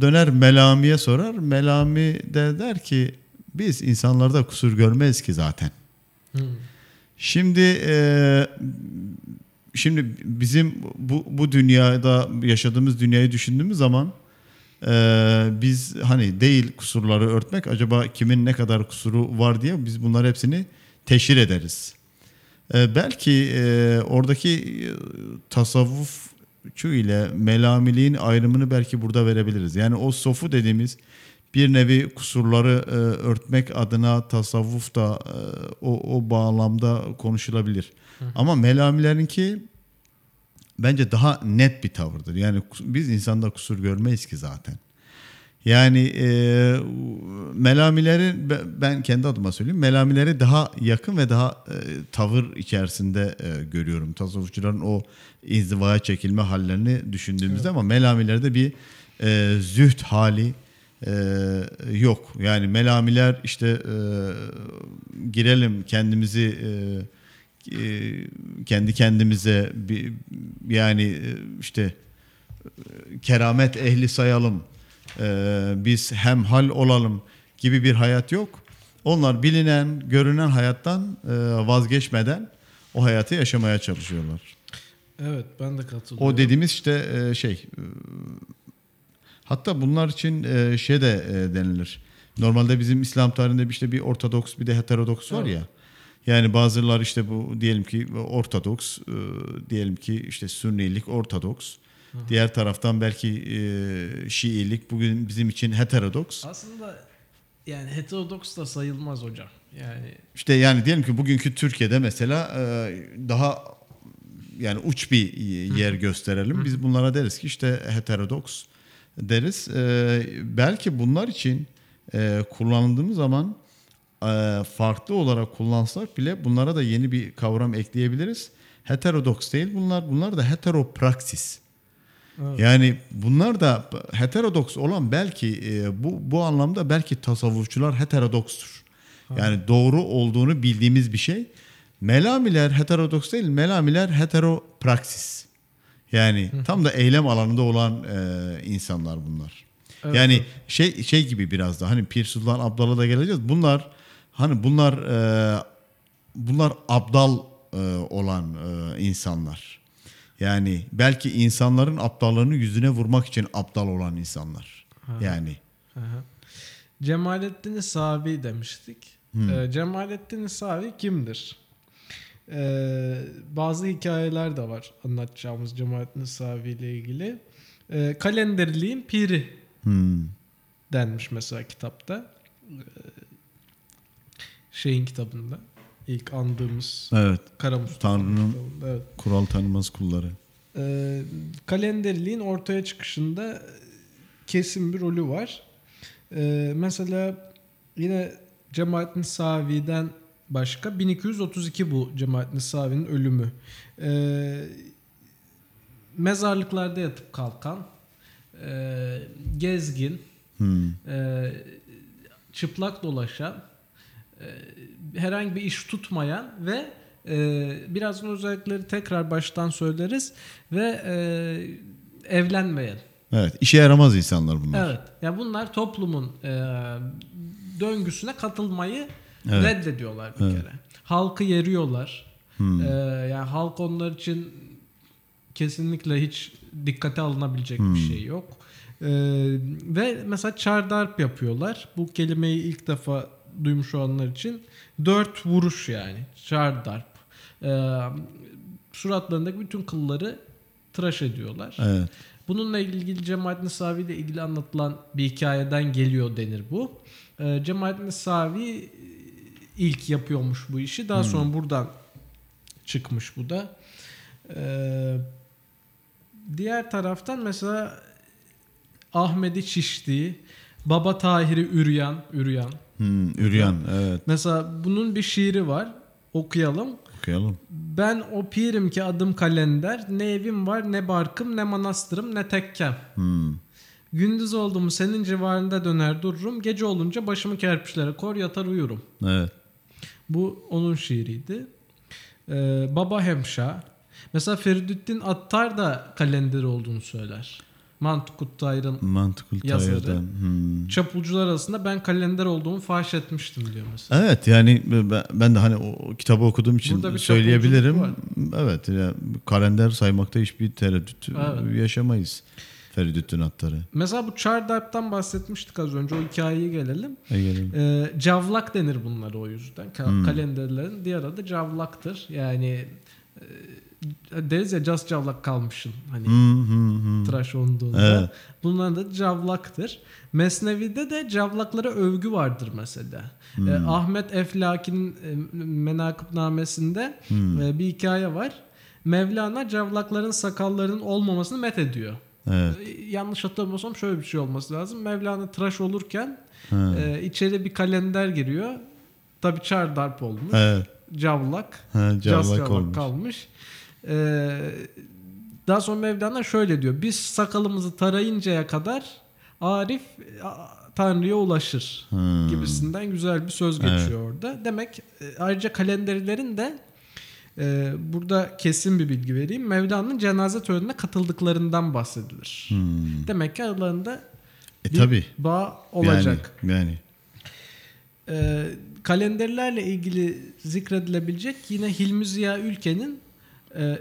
Döner Melami'ye sorar. Melami de der ki biz insanlarda kusur görmeyiz ki zaten. Şimdi e, şimdi bizim bu bu dünyada yaşadığımız dünyayı düşündüğümüz zaman e, biz hani değil kusurları örtmek acaba kimin ne kadar kusuru var diye biz bunlar hepsini teşhir ederiz. E, belki e, oradaki e, tasavvufçu ile melamiliğin ayrımını belki burada verebiliriz. Yani o sofu dediğimiz bir nevi kusurları e, örtmek adına tasavvuf da e, o, o bağlamda konuşulabilir. Ama melamilerinki bence daha net bir tavırdır. Yani biz insanda kusur görmeyiz ki zaten. Yani e, melamileri be- ben kendi adıma söyleyeyim. Melamileri daha yakın ve daha e, tavır içerisinde e, görüyorum. Tasavvufçuların o inzivaya çekilme hallerini düşündüğümüzde ama melamilerde bir e, züht hali e, yok. Yani melamiler işte e, girelim kendimizi e, e, kendi kendimize bir yani e, işte e, keramet ehli sayalım. e, biz hemhal olalım gibi bir hayat yok. Onlar bilinen, görünen hayattan e, vazgeçmeden o hayatı yaşamaya çalışıyorlar.
Evet ben de katılıyorum.
O dediğimiz işte e, şey hatta bunlar için e, şey de e, denilir. Normalde bizim İslam tarihinde işte bir ortodoks bir de heterodoks var ya. Yani bazılar işte bu diyelim ki ortodoks, e, diyelim ki işte sünnilik ortodoks. Diğer taraftan belki e, Şiilik bugün bizim için heterodoks.
Aslında yani heterodoks da sayılmaz hocam. Yani
İşte yani diyelim ki bugünkü Türkiye'de mesela e, daha yani uç bir yer gösterelim. Biz bunlara deriz ki işte heterodoks deriz. E, belki bunlar için e, kullanıldığımız zaman e, farklı olarak kullansak bile bunlara da yeni bir kavram ekleyebiliriz. Heterodoks değil bunlar. Bunlar da heteropraksis. Yani bunlar da heterodoks olan belki e, bu bu anlamda belki tasavvufçular heterodokstur. Yani doğru olduğunu bildiğimiz bir şey. Melamiler heterodoks değil, melamiler heteropraksis. Yani tam da eylem alanında olan e, insanlar bunlar.
Evet,
yani şey şey gibi biraz da hani Pir Sultan Abdal'a da geleceğiz. Bunlar hani bunlar e, bunlar abdal e, olan e, insanlar. Yani belki insanların aptallığını yüzüne vurmak için aptal olan insanlar. Yani
Aha. Cemalettin Savi demiştik. Ee, Cemalettin Savi kimdir? Ee, bazı hikayeler de var anlatacağımız Cemalettin Savi ile ilgili. Ee, kalenderliğin piri
hmm,
denmiş mesela kitapta. Ee, şeyin kitabında. ilk andığımız
evet
Kara Mustafa'nın
Tanrı'nın-.
Evet.
kural tanımaz kulları.
Ee, kalenderliğin ortaya çıkışında kesin bir rolü var. Ee, mesela yine Cemalettin Savi'den başka 1232 bu Cemalettin Savi'nin ölümü. Ee, mezarlıklarda yatıp kalkan, e, gezgin,
Hmm.
e, çıplak dolaşan, e, herhangi bir iş tutmayan ve e, birazdan özellikleri tekrar baştan söyleriz ve e, evlenmeyen.
Evet, işe yaramaz insanlar bunlar.
Evet. Ya bunlar toplumun e, döngüsüne katılmayı
Evet.
reddediyorlar bir
Evet.
kere. Halkı yeriyorlar. Ee, yani halk onlar için kesinlikle hiç dikkate alınabilecek bir şey yok. Ee, ve mesela çardarp yapıyorlar. Bu kelimeyi ilk defa duymuş olanlar için dört vuruş yani çardarp. Ee, suratlarındaki bütün kılları tıraş ediyorlar.
Evet.
Bununla ilgili Cemaat Nisavi ile ilgili anlatılan bir hikayeden geliyor denir bu. Ee, Cemaat Nisavi e, ilk yapıyormuş bu işi. Daha sonra buradan çıkmış bu da. Ee, diğer taraftan mesela Ahmedi Çişti, Baba Tahir'i Üryan, Üryan.
Hmm, Üryan evet
Mesela bunun bir şiiri var. Okuyalım.
okuyalım.
Ben o pirim ki adım kalender. Ne evim var ne barkım ne manastırım ne tekkem.
Hmm.
Gündüz oldu mu senin civarında döner dururum. Gece olunca başımı kerpiçlere kor yatar uyurum.
Evet.
Bu onun şiiriydi. Ee, Baba Hemşa. Mesela Feridüddin Attar da kalender olduğunu söyler. Mantıkut Tayr'ın Yazarı.
Tayyar'dan. Hmm.
çapulcular arasında ben kalender olduğumu faş etmiştim diyor mesela.
Evet yani ben, de hani o kitabı okuduğum için söyleyebilirim. Evet yani kalender saymakta hiçbir tereddüt
Evet.
yaşamayız. Feridüddin Attar'ı.
Mesela bu Çardarp'tan bahsetmiştik az önce. O hikayeye gelelim.
E, gelelim.
Ee, cavlak denir bunlara o yüzden. Ka-
Hmm.
Kalenderlerin diğer adı cavlaktır. Yani e, deriz ya cas cavlak kalmışın. Hani
Hmm, hmm, hmm.
tıraş olduğunda.
Evet.
Bunların da cavlaktır. Mesnevi'de de cavlaklara övgü vardır mesela.
Hmm.
Ee, Ahmet Eflaki'nin e, menakıbnamesinde
Hmm.
e, bir hikaye var. Mevlana cavlakların sakallarının olmamasını met ediyor.
Evet.
E, Yanlış hatırlamıyorsam şöyle bir şey olması lazım. Mevlana tıraş olurken
Ha.
e, içeri bir kalender giriyor. Tabi çardarp olmuş.
Evet.
Cavlak.
Ha, cavlak olmuş.
kalmış. E, daha sonra Mevlana şöyle diyor. Biz sakalımızı tarayıncaya kadar Arif Tanrı'ya ulaşır
Hmm.
gibisinden güzel bir söz geçiyor orada. Demek e, ayrıca kalenderlerin de e, burada kesin bir bilgi vereyim. Mevlana'nın cenaze törenine katıldıklarından bahsedilir.
Hmm.
Demek ki aralarında
E
bir
tabi.
bağ olacak.
Yani, yani.
Ee, kalenderlerle ilgili zikredilebilecek yine Hilmi Ziya Ülken'in e,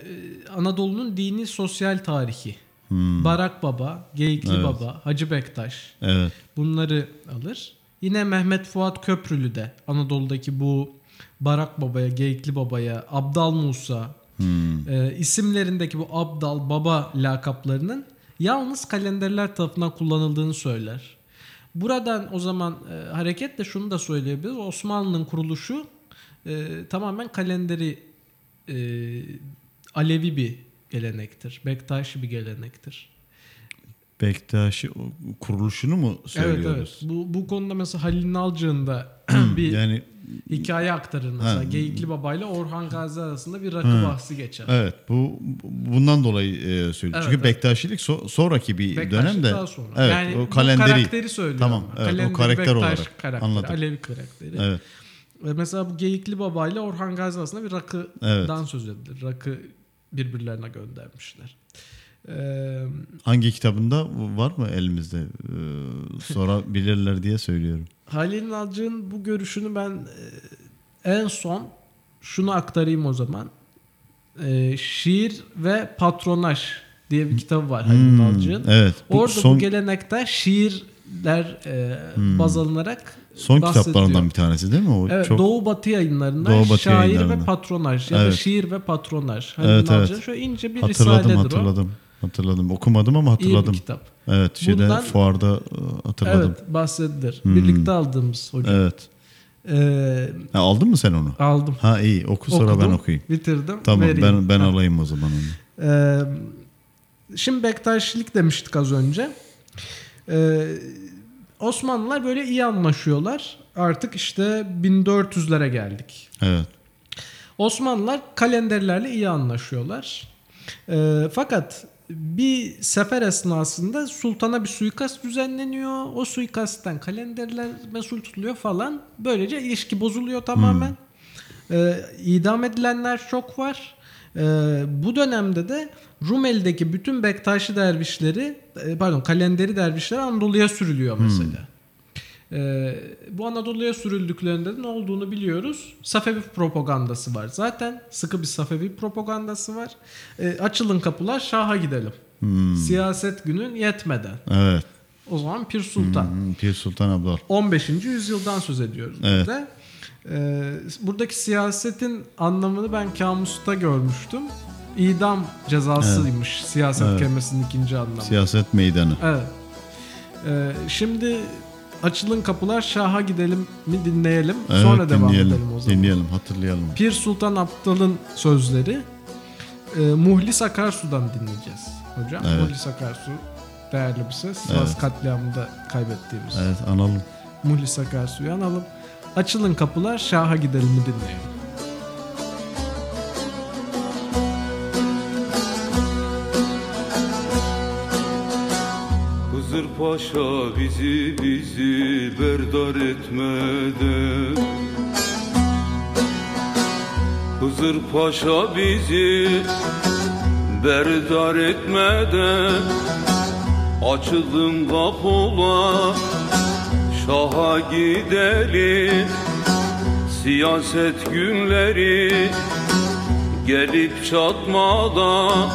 Anadolu'nun dini sosyal tarihi.
Hmm.
Barak Baba, Geyikli
Evet.
Baba, Hacı Bektaş
Evet.
bunları alır. Yine Mehmet Fuat Köprülü de Anadolu'daki bu Barak Baba'ya, Geyikli Baba'ya, Abdal Musa
Hmm.
e, isimlerindeki bu Abdal Baba lakaplarının yalnız kalenderler tarafından kullanıldığını söyler. Buradan o zaman e, hareketle şunu da söyleyebiliriz. Osmanlı'nın kuruluşu e, tamamen kalenderi e, Alevi bir gelenektir. Bektaşi bir gelenektir.
Bektaşi o- kuruluşunu mu
Evet
söylüyoruz?
evet. Bu, bu konuda mesela Halil Nalcık'ın da bir
Yani
hikaye aktarır mesela.
Ha.
Geyikli Baba ile Orhan Gazi arasında bir rakı
Ha.
bahsi geçer.
evet bu bundan dolayı e, söylüyorum.
Evet,
Çünkü
evet.
Bektaşilik so- sonraki bir
Bektaşlık
dönemde.
daha sonra.
Evet
yani
o kalenderi.
karakteri söylüyor.
Tamam,
ama.
evet, o
Kalender,
karakter
Bektaş
olarak.
karakteri,
Anladım.
Alevi karakteri.
Evet.
Ve mesela bu Geyikli Baba ile Orhan Gazi arasında bir rakıdan
Evet.
söz edilir. Rakı birbirlerine göndermişler. Ee,
Hangi kitabında var mı elimizde? Ee, sorabilirler diye söylüyorum.
Halil Nalcık'ın bu görüşünü ben en son şunu aktarayım o zaman. E, Şiir ve Patronaj diye bir kitabı var Halil
Hmm,
Nalcık'ın.
Evet. Bu
Orada
son
bu gelenekte şiirler e,
Hmm.
baz alınarak
son kitaplarından bir tanesi değil mi? O
Evet,
çok
Doğu Batı yayınlarından
Doğu Batı
şair
yayınlarından.
ve patronaj ya da
Evet.
şiir ve patronaj. Halil
Evet,
Nalcık'ın
evet.
şöyle ince bir
hatırladım
risaledir
hatırladım. Hatırladım. Okumadım ama
o. İyi bir
hatırladım.
kitap.
Evet, şeyde
Bundan-
fuarda e, hatırladım.
Evet bahsedilir.
Hmm.
Birlikte aldığımız hocam.
Evet.
Ee,
Ha, aldın mı sen onu?
aldım.
Ha iyi. Oku sonra ben
Okudum,
okuyayım.
Bitirdim.
Tamam
vereyim.
ben ben
Ha.
alayım o zaman onu.
Ee, şimdi Bektaşilik demiştik az önce. Ee, Osmanlılar böyle iyi anlaşıyorlar. Artık işte 1400'lere geldik.
Evet.
Osmanlılar kalenderlerle iyi anlaşıyorlar. Ee, fakat bir sefer esnasında sultana bir suikast düzenleniyor. O suikastten kalenderler mesul tutuluyor falan. Böylece ilişki bozuluyor tamamen. Ee, idam edilenler çok var. Ee, bu dönemde de Rumeli'deki bütün Bektaşi dervişleri, e, pardon kalenderi dervişleri Anadolu'ya sürülüyor mesela. Ee, bu Anadolu'ya sürüldüklerinde de ne olduğunu biliyoruz. Safevi propagandası var. Zaten sıkı bir Safevi propagandası var. Ee, açılın kapılar Şah'a gidelim. Siyaset günün yetmeden.
Evet.
O zaman Pir Sultan.
Hmm, Pir Sultan Abdal.
15. yüzyıldan söz ediyoruz
Evet.
burada. Ee, buradaki siyasetin anlamını ben kamusta görmüştüm. İdam cezasıymış siyaset
Evet.
kelimesinin ikinci anlamı.
Siyaset meydanı.
Evet. Ee, şimdi açılın kapılar Şah'a gidelim mi dinleyelim.
Evet,
Sonra devam
dinleyelim.
edelim o zaman.
Dinleyelim, hatırlayalım.
Pir Sultan Abdal'ın sözleri e, Muhlis Akarsu'dan dinleyeceğiz hocam.
Evet.
Muhlis Akarsu değerli bir ses. Sivas
Evet.
katliamında kaybettiğimiz.
Evet, analım.
Muhlis Akarsu'yu analım. Açılın kapılar Şah'a gidelim mi dinleyelim.
Hızır Paşa bizi bizi berdar etmeden Hızır Paşa bizi berdar etmeden Açılın kapılar Şaha gidelim. Siyaset günleri Gelip çatmadan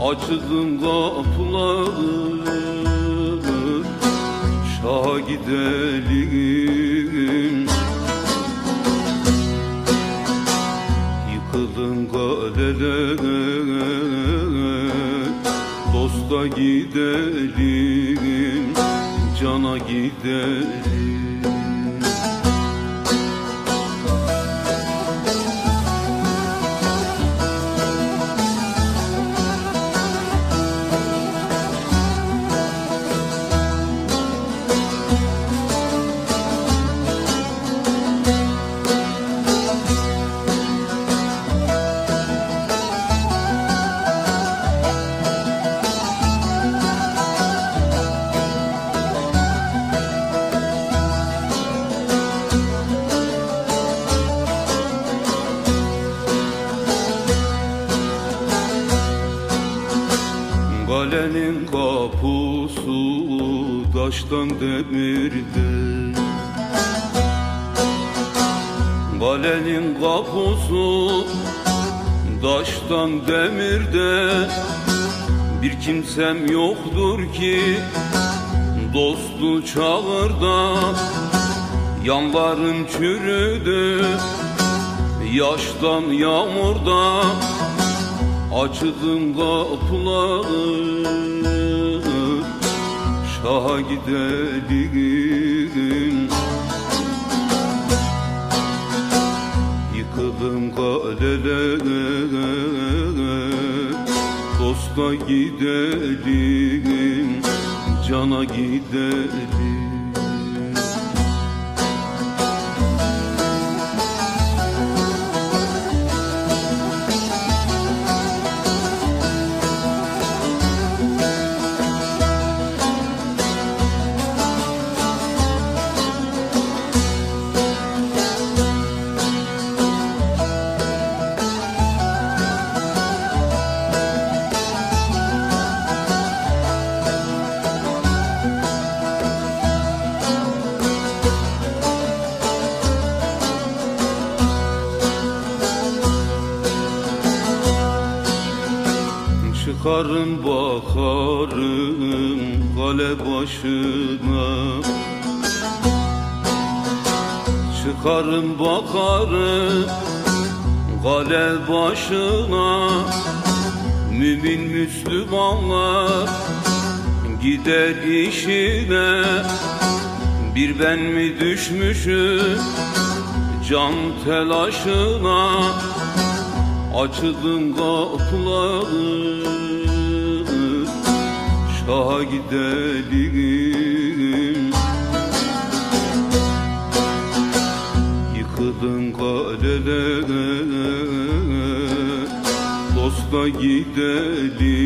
Açılın kapıları Şaha gidelim. Yıkılın kaleler Dosta gidelim Cana gidelim taştan demirde Kalenin kapısı taştan demirde. Bir kimsem yoktur ki dostu çağırda Yanlarım çürüdü. Yaştan yağmurda Açılın kapıları Şaha gidelim Yıkılın kaleler Dosta gidelim Cana gidelim Çıkarım bakarım kale başına. Çıkarım bakarım kale başına. Mümin Müslümanlar gider işine. Bir ben mi düşmüşüm can telaşına? Açılın kapıları Şaha gidelim. Yıkılın kaleler Dosta gidelim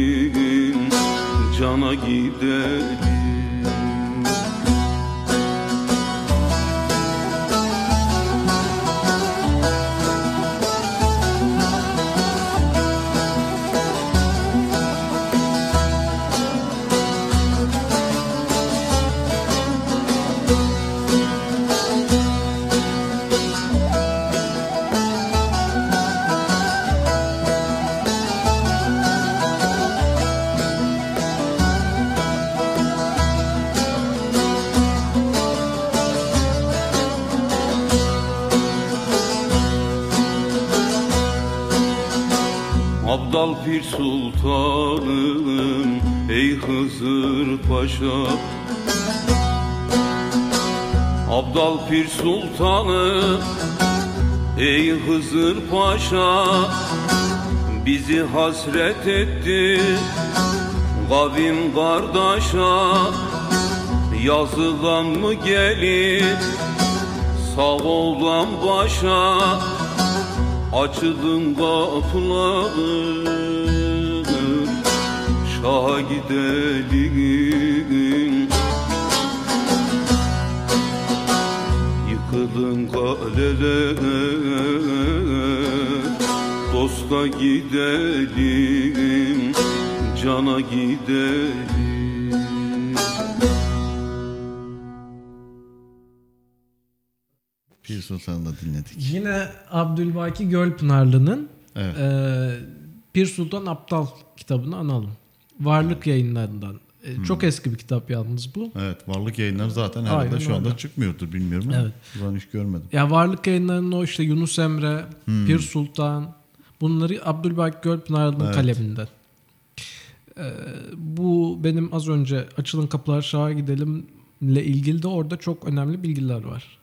Cana gidelim
Pir Sultanım Ey Hızır Paşa. Abdal Pir Sultanım Ey Hızır Paşa. Bizi hasret etti Kavim kardeşa. Yazılan mı gelir Sağ olan başa. Açılın kapıları Şaha gidelim Yıkılın kaleler Dosta gidelim Cana gidelim
Pir Sultan'ı da dinledik.
Yine Abdülbaki Gölpınarlı'nın
Evet.
e, Pir Sultan Aptal kitabını analım. Varlık yayınlarından. E, Çok eski bir kitap yalnız bu.
Evet varlık yayınları zaten herhalde
Aynen
şu anda
öyle.
çıkmıyordur bilmiyorum
Evet.
ben hiç görmedim.
Ya Varlık yayınlarının o işte Yunus Emre, Pir Sultan bunları Abdülbaki Gölpınarlı'nın
Evet.
kaleminden. E, bu benim az önce Açılın Kapılar Şaha Gidelim ile ilgili de orada çok önemli bilgiler var.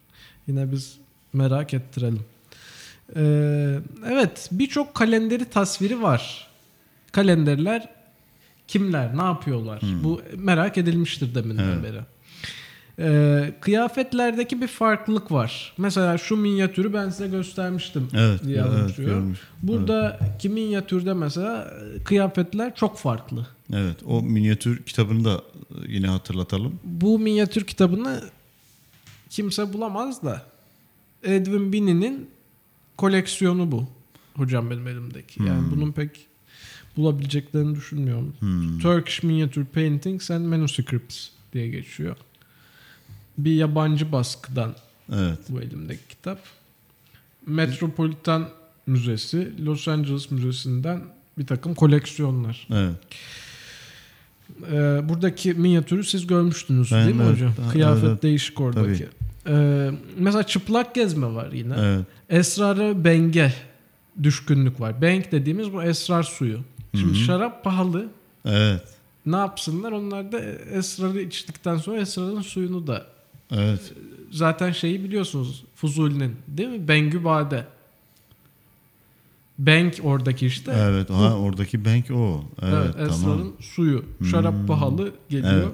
Yine biz merak ettirelim. Ee, evet birçok kalenderi tasviri var. Kalenderler kimler, ne yapıyorlar? Bu merak edilmiştir deminden
Evet.
beri. Ee, kıyafetlerdeki bir farklılık var. Mesela şu minyatürü ben size göstermiştim
Evet,
diye
evet,
anlatıyor.
görmüş.
Buradaki minyatürde mesela e, kıyafetler çok farklı.
Evet o minyatür kitabını da yine hatırlatalım.
Bu minyatür kitabını kimse bulamaz da Edwin Binney'nin koleksiyonu bu. Hocam benim elimdeki. Yani bunun pek bulabileceklerini düşünmüyorum. Turkish Miniature Paintings and Manuscripts diye geçiyor. Bir yabancı baskıdan
Evet.
bu elimdeki kitap. Metropolitan Müzesi, Los Angeles Müzesi'nden bir takım koleksiyonlar.
Evet.
Ee, buradaki minyatürü siz görmüştünüz
Ben
değil mi
evet,
hocam?
daha-
Kıyafet
evet,
değişik oradaki. Ee, mesela çıplak gezme var yine.
Evet.
Esrarı benge düşkünlük var. Benk dediğimiz bu esrar suyu. Şimdi şarap pahalı.
Evet.
Ne yapsınlar? Onlar da esrarı içtikten sonra esrarın suyunu da
Evet.
zaten şeyi biliyorsunuz Fuzuli'nin değil mi? Bengü Bade. Bank oradaki işte.
Evet. Ha, oradaki bank o. Evet,
Evet, esrarın
tamam.
suyu. Şarap pahalı geliyor.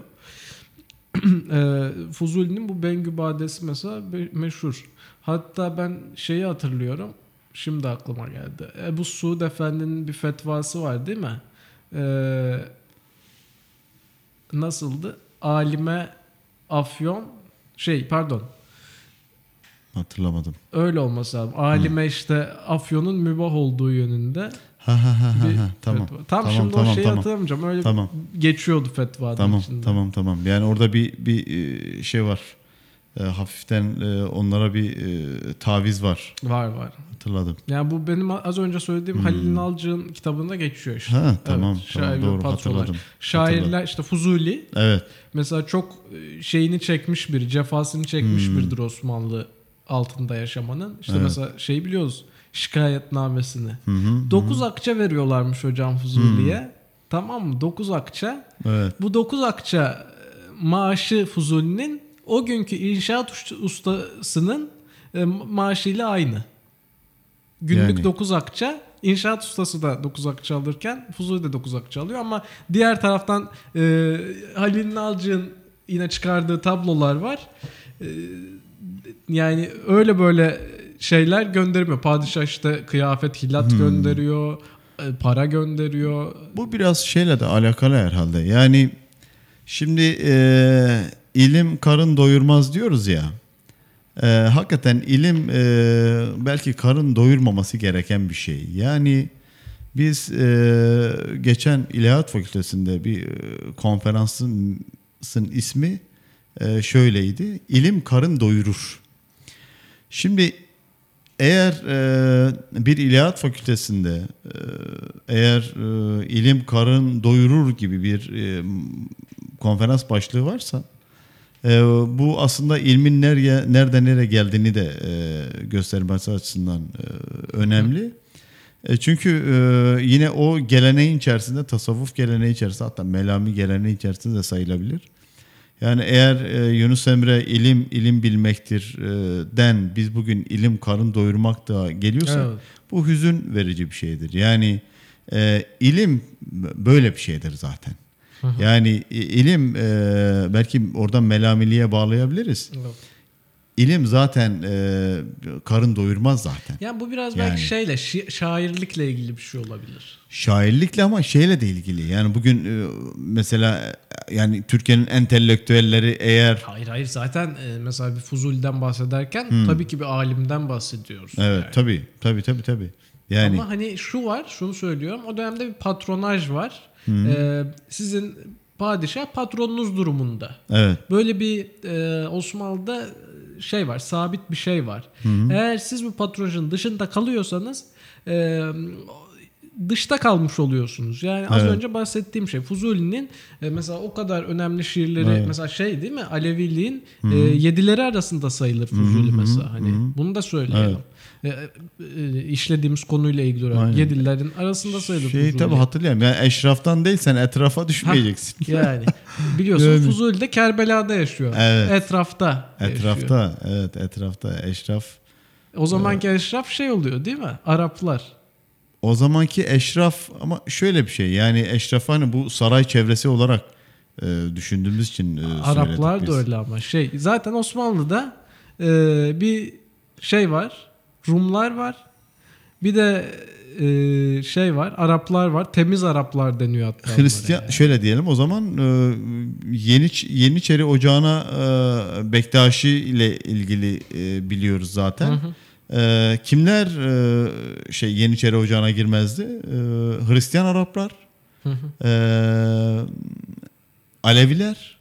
Eee Fuzuli'nin bu Bengü Badesi mesela meşhur. Hatta ben şeyi hatırlıyorum. Şimdi aklıma geldi. Ebu Suud Efendi'nin bir fetvası var değil mi? Eee nasıldı? Alime afyon şey pardon
Hatırlamadım.
öyle olması lazım. Alime işte afyonun mübah olduğu yönünde
Ha ha ha ha. Tamam.
fetva. Tam
Tamam,
şimdi
tamam,
o şeyi
tamam.
hatırlamayacağım. Öyle
Tamam.
geçiyordu fetvanın
Tamam.
içinde.
Tamam tamam. Yani orada bir bir e, şey var. E, hafiften e, onlara bir e, taviz var.
Var var.
Hatırladım.
Yani bu benim az önce söylediğim Halil Nalcık'ın kitabında geçiyor işte.
Hmm. Ha tamam.
Evet,
tamam
şair
doğru hatırladım.
Şairler
Hatırladım.
işte Fuzuli
Evet.
mesela çok e, şeyini çekmiş biri, cefasını çekmiş
Hmm.
biridir Osmanlı altında yaşamanın. İşte
Evet.
mesela şey biliyoruz şikayetnamesini.
Hı hı.
9 akça veriyorlarmış hocam Fuzuli'ye. Tamam mı? 9 akça.
Evet.
Bu 9 akça e, maaşı Fuzuli'nin o günkü inşaat usta- ustasının e, maaşıyla aynı. Günlük
Yani.
9 akça. İnşaat ustası da 9 akça alırken Fuzuli de 9 akça alıyor ama diğer taraftan e, Halil Nalcık'ın yine çıkardığı tablolar var. E, yani öyle böyle şeyler göndermiyor. Padişah işte kıyafet, hilat
Hmm.
gönderiyor, e, para gönderiyor.
Bu biraz şeyle de alakalı herhalde. Yani şimdi e, ilim karın doyurmaz diyoruz ya. E, hakikaten ilim e, belki karın doyurmaması gereken bir şey. Yani biz e, geçen İlahiyat Fakültesi'nde bir e, konferansın ismi e, şöyleydi. İlim karın doyurur. Şimdi eğer e, bir ilahiyat fakültesinde e, eğer e, ilim karın doyurur gibi bir e, konferans başlığı varsa e, bu aslında ilmin nereye nerede nereye geldiğini de e, göstermesi açısından e, önemli. E, çünkü e, yine o geleneğin içerisinde tasavvuf geleneği içerisinde hatta melami geleneği içerisinde de sayılabilir. Yani eğer e, Yunus Emre ilim ilim bilmektir e, den biz bugün ilim karın doyurmak da geliyorsa
Evet.
bu hüzün verici bir şeydir. Yani e, ilim böyle bir şeydir zaten. Yani i- ilim e, belki oradan melamiliğe bağlayabiliriz. İlim zaten e, karın doyurmaz zaten.
Yani bu biraz
Yani.
belki şeyle şi- şairlikle ilgili bir şey olabilir.
Şairlikle ama şeyle de ilgili. Yani bugün e, mesela yani Türkiye'nin entelektüelleri eğer
Hayır hayır zaten e, mesela bir Fuzuli'den bahsederken tabii ki bir alimden bahsediyoruz.
Hmm. evet
Yani.
tabii tabii tabii tabii. Yani
Ama hani şu var, şunu söylüyorum. O dönemde bir patronaj var.
Hmm.
Ee, sizin padişah patronunuz durumunda.
evet
Böyle bir e, Osmanlı'da şey var, sabit bir şey var. Eğer siz bu patronajın dışında kalıyorsanız e, dışta kalmış oluyorsunuz. Yani az
Evet.
önce bahsettiğim şey Fuzuli'nin e, mesela o kadar önemli şiirleri
Evet.
mesela şey değil mi? Aleviliğin e, yedileri arasında sayılır Fuzuli mesela. Hani bunu da söyleyelim. E, e, işlediğimiz konuyla ilgili olarak
Aynen.
yedilerin arasında sayılır
şey
Fuzuli.
tabii hatırlıyorum. Yani eşraftan değil sen etrafa düşmeyeceksin.
Yani biliyorsun. Fuzuli de Kerbela'da yaşıyor.
Evet.
Etrafta. yaşıyor.
Etrafta evet etrafta eşraf.
O zamanki eşraf şey oluyor değil mi? Araplar.
O zamanki eşraf ama şöyle bir şey yani eşraf hani bu saray çevresi olarak e, düşündüğümüz için e,
Araplar da öyle ama şey zaten Osmanlı'da e, bir şey var. Rumlar var. Bir de e, şey var. Araplar var. Temiz Araplar deniyor hatta.
Hristiyan
yani.
şöyle diyelim o zaman e, Yeni Yeniçeri Ocağı'na e, Bektaşi ile ilgili e, biliyoruz zaten. E, kimler e, şey Yeniçeri Ocağı'na girmezdi? E, Hristiyan Araplar, e, Aleviler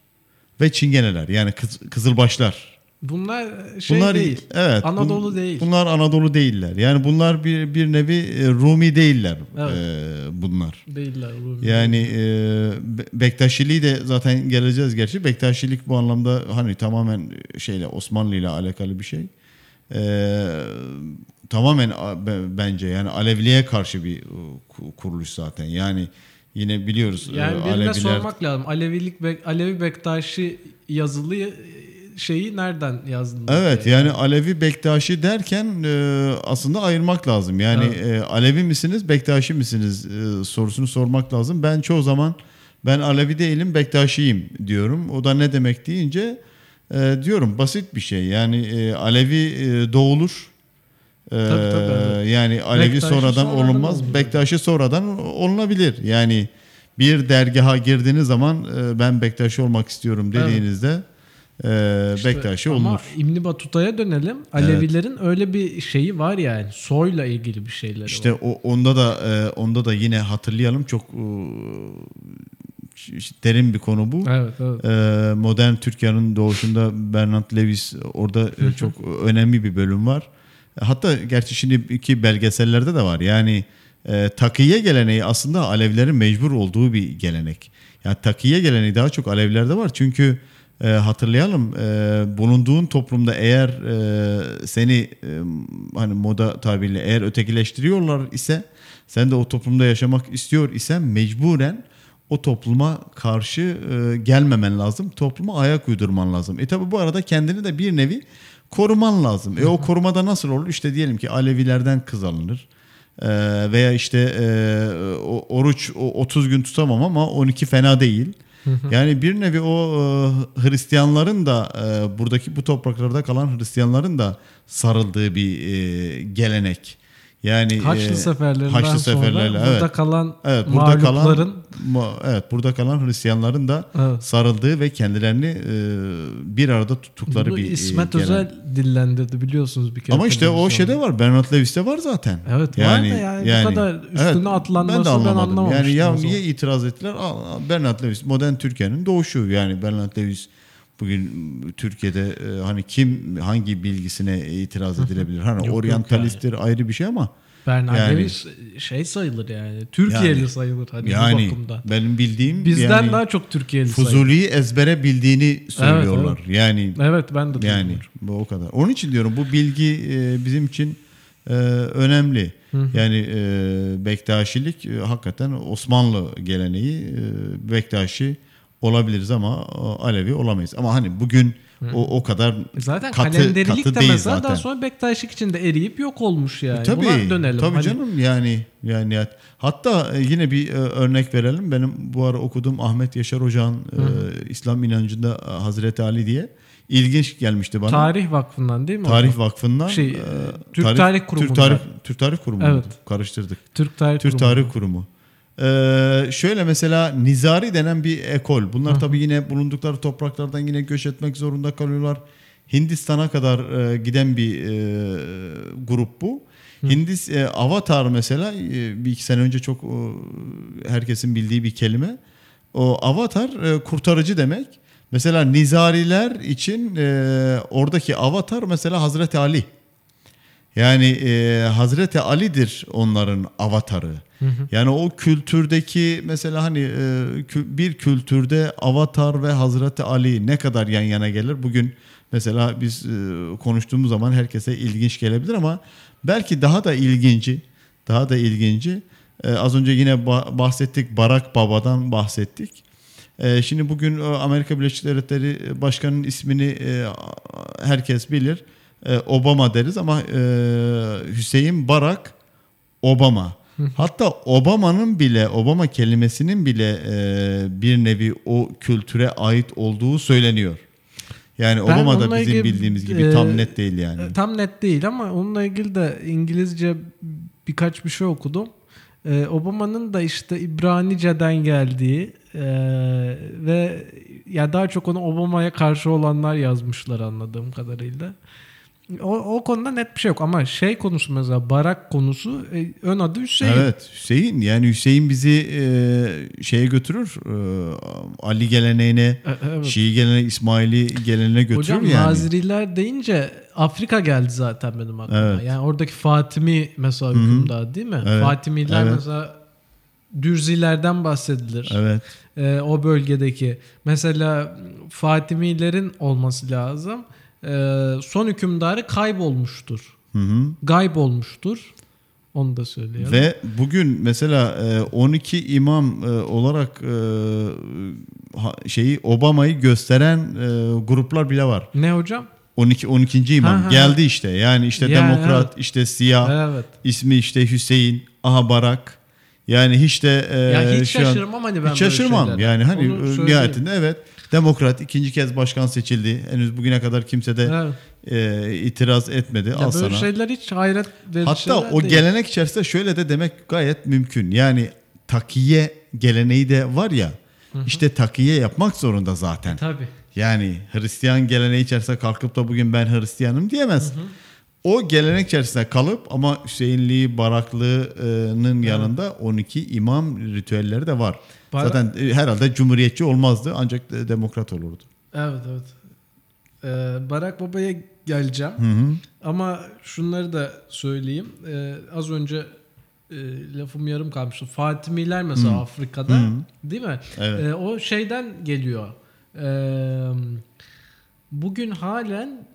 ve Çingeneler yani Kız, Kızılbaşlar.
Bunlar şey
bunlar
değil.
Evet.
Anadolu
bun-
değil.
Bunlar Anadolu değiller. Yani bunlar bir bir nevi e, Rumi değiller.
Evet.
e, bunlar.
Değiller. Rumi.
Yani e, Be- Bektaşiliği de zaten geleceğiz gerçi. Bektaşilik bu anlamda hani tamamen şeyle Osmanlı ile alakalı bir şey. E, tamamen bence yani Aleviliğe karşı bir e, ku- kuruluş zaten. Yani yine biliyoruz e,
Yani birine
Aleviler
sormak lazım. Alevilik Bek- Alevi Bektaşi yazılı şeyi nereden yazdın?
Evet
diye.
yani Alevi Bektaşi derken e, aslında ayırmak lazım. Yani e, Alevi misiniz Bektaşi misiniz e, sorusunu sormak lazım. Ben çoğu zaman ben Alevi değilim Bektaşiyim diyorum. O da ne demek deyince e, diyorum basit bir şey. Yani e, Alevi e, doğulur. E,
Tabii, tabii, evet.
Yani Alevi
Bektaşi
sonradan olunmaz. Bektaşi sonradan olunabilir. Yani bir dergaha girdiğiniz zaman e, ben Bektaşi olmak istiyorum
Evet.
dediğinizde e,
İşte
Bektaşi
ama
olunur.
İbn Batuta'ya dönelim. Alevilerin öyle bir şeyi var yani. Soyla ilgili bir şeyleri
İşte
var.
o onda da e, onda da yine hatırlayalım çok e, derin bir konu bu.
Evet evet.
E, modern Türkiye'nin doğuşunda Bernard Lewis orada e, çok önemli bir bölüm var. Hatta gerçi şimdiki belgesellerde de var. Yani e, takiye geleneği aslında Alevilerin mecbur olduğu bir gelenek. Yani takiye geleneği daha çok Alevilerde var. Çünkü e, hatırlayalım e, bulunduğun toplumda eğer e, seni e, hani moda tabiriyle eğer ötekileştiriyorlar ise sen de o toplumda yaşamak istiyor isen mecburen o topluma karşı e, gelmemen lazım. Topluma ayak uydurman lazım. E tabi bu arada kendini de bir nevi koruman lazım. E o korumada nasıl olur? İşte diyelim ki Alevilerden kız alınır. E, veya işte e, oruç o 30 gün tutamam ama 12 fena değil. Yani bir nevi o e, Hristiyanların da e, buradaki bu topraklarda kalan Hristiyanların da sarıldığı bir e, gelenek. Yani
Haçlı
e,
seferlerinden
Haçlı
sonra
seferlerle,
burada
evet.
kalan
Evet burada kalan evet burada kalan Hristiyanların da
Evet.
sarıldığı ve kendilerini e, bir arada tuttukları
bunu
bir e,
İsmet
gelenek.
Özel dillendirdi biliyorsunuz bir kere.
Ama işte o şeyde var. Bernard Lewis'te var zaten.
Evet, var da yani bu kadar üstüne atlanmasını ben anlamamıştım
Yani ya niye itiraz ettiler? Bernard Lewis modern Türkiye'nin doğuşu. Yani Bernard Lewis bugün Türkiye'de e, hani kim hangi bilgisine itiraz edilebilir? Hani
yok
oryantalisttir ayrı bir şey ama
Bernard
Yani-
şey sayılır yani. Türkiye'li
Yani-
sayılır hani bu
yani
bakımdan.
benim bildiğim
Bizden
yani
daha çok Türkiye'li sayılır.
Fuzuli'yi ezbere bildiğini söylüyorlar. Yani
Evet ben de
Yani bu o kadar. Onun için diyorum bu bilgi e, bizim için e, önemli. Yani e, Bektaşilik e, hakikaten Osmanlı geleneği e, Bektaşi olabiliriz ama e, Alevi olamayız. Ama hani bugün o o kadar
E Zaten
katı,
kalenderilik
katı
de
değil zaten.
daha sonra Bektaşlık içinde eriyip yok olmuş yani.
Tabii,
Buna dönelim.
tabii
Hani-
canım yani yani ya- hatta e, yine bir e, örnek verelim. Benim bu ara okuduğum Ahmet Yaşar Hoca'nın e, İslam inancında e, Hazreti Ali diye ilginç gelmişti bana.
Tarih Vakfı'ndan değil mi?
Tarih? Vakfı'ndan
Şey,
e,
Türk Tarih
Türk. Tarih Türk Tarih Kurumu
Evet.
karıştırdık.
Türk Tarih
Türk
Kurumu.
Tarih Kurumu. Ee, şöyle mesela Nizari denen bir ekol. Bunlar tabii yine bulundukları topraklardan yine göç etmek zorunda kalıyorlar. Hindistan'a kadar e, giden bir e, grup bu. Hindis e, Avatar mesela e, bir iki sene önce çok e, herkesin bildiği bir kelime. O Avatar e, kurtarıcı demek. Mesela Nizariler için e, oradaki Avatar mesela Hazreti Ali. Yani e, Hazreti Ali'dir onların avatarı. Yani o kültürdeki mesela hani e, bir kültürde avatar ve Hazreti Ali ne kadar yan yana gelir? Bugün mesela biz e, konuştuğumuz zaman herkese ilginç gelebilir ama belki daha da ilginci, daha da ilginci. e, az önce yine ba- bahsettik Barack Baba'dan bahsettik. E, şimdi bugün e, Amerika Birleşik Devletleri Başkanı'nın ismini e, herkes bilir. E, Obama deriz ama e, Hüseyin Barak Obama. Hatta Obama'nın bile Obama kelimesinin bile e, bir nevi o kültüre ait olduğu söyleniyor. Yani
Ben
Obama da bizim
ilgili,
bildiğimiz gibi
e,
tam net değil yani.
Tam net değil ama onunla ilgili de İngilizce birkaç bir şey okudum. Ee, Obama'nın da işte İbranice'den geldiği e, ve ya daha çok onu Obama'ya karşı olanlar yazmışlar anladığım kadarıyla. O, o konuda net bir şey yok ama şey konusu mesela Barak konusu e, ön adı Hüseyin.
Evet Hüseyin yani Hüseyin bizi e, şeye götürür e, Ali geleneğine
E, evet.
Şii geleneğine İsmaili geleneğine götürür
Hocam
yani.
Naziriler deyince Afrika geldi zaten benim aklıma.
Evet.
Yani oradaki Fatimi mesela hükümdar değil mi?
Evet.
Fatimiler
Evet.
mesela Dürzilerden bahsedilir.
Evet.
Ee, o bölgedeki. Mesela Fatimilerin olması lazım. Ee, son hükümdarı kaybolmuştur.
Hı hı.
Gayb olmuştur. Onu da söyleyelim.
Ve bugün mesela e, 12 imam e, olarak e, şeyi Obama'yı gösteren e, gruplar bile var.
Ne hocam?
12 12. imam
Ha, ha,
geldi işte. Yani işte
Yani,
demokrat, işte siyah,
Evet.
ismi işte Hüseyin, aha Barak. Yani hiç de e,
Ya hiç
şu an-
şaşırmam hani ben
hiç şaşırmam. Yani hani e, nihayetinde evet demokrat ikinci kez başkan seçildi. Henüz bugüne kadar kimse de
Evet.
e, itiraz etmedi.
Ya
Al
böyle
sana.
şeyler hiç hayret verici
Hatta o
değil.
gelenek içerisinde şöyle de demek gayet mümkün. Yani takiye geleneği de var ya. işte takiye yapmak zorunda zaten.
Tabii.
Yani Hristiyan geleneği içerisinde kalkıp da bugün ben Hristiyanım diyemez. O gelenek içerisinde kalıp ama Hüseyinliği, Baraklığı'nın yanında 12 imam ritüelleri de var.
Bara-
Zaten e, herhalde cumhuriyetçi olmazdı ancak de- demokrat olurdu.
Evet evet. Ee, Barack Baba'ya geleceğim. Ama şunları da söyleyeyim. Ee, az önce e, lafım yarım kalmıştı. Fatimiler mesela Afrika'da değil mi?
Evet.
Ee, o şeyden geliyor. Ee, bugün halen e,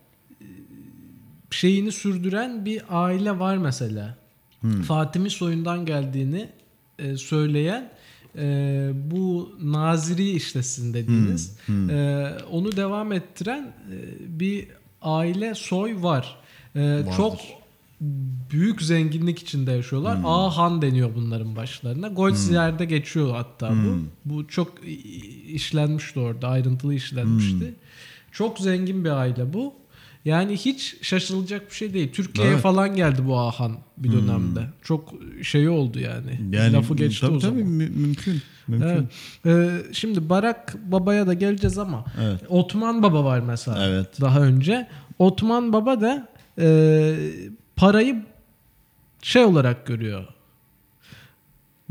şeyini sürdüren bir aile var mesela. Fatimi soyundan geldiğini e, söyleyen e, bu Naziri işte sizin dediğiniz e, onu devam ettiren e, bir aile soy var. E, çok büyük zenginlik içinde yaşıyorlar. Ahan deniyor bunların başlarına. Goldzier'de geçiyor hatta bu. Bu çok işlenmişti orada. Ayrıntılı işlenmişti. Çok zengin bir aile bu. Yani hiç şaşırılacak bir şey değil. Türkiye'ye
Evet.
falan geldi bu Ahan bir dönemde. Çok şey oldu yani.
Yani
Lafı geçti
tabii,
o zaman.
tabii, mü- mümkün. Mümkün.
Evet. Ee, şimdi Barak Baba'ya da geleceğiz ama
Evet.
Otman Baba var mesela
Evet.
daha önce. Otman Baba da e, parayı şey olarak görüyor.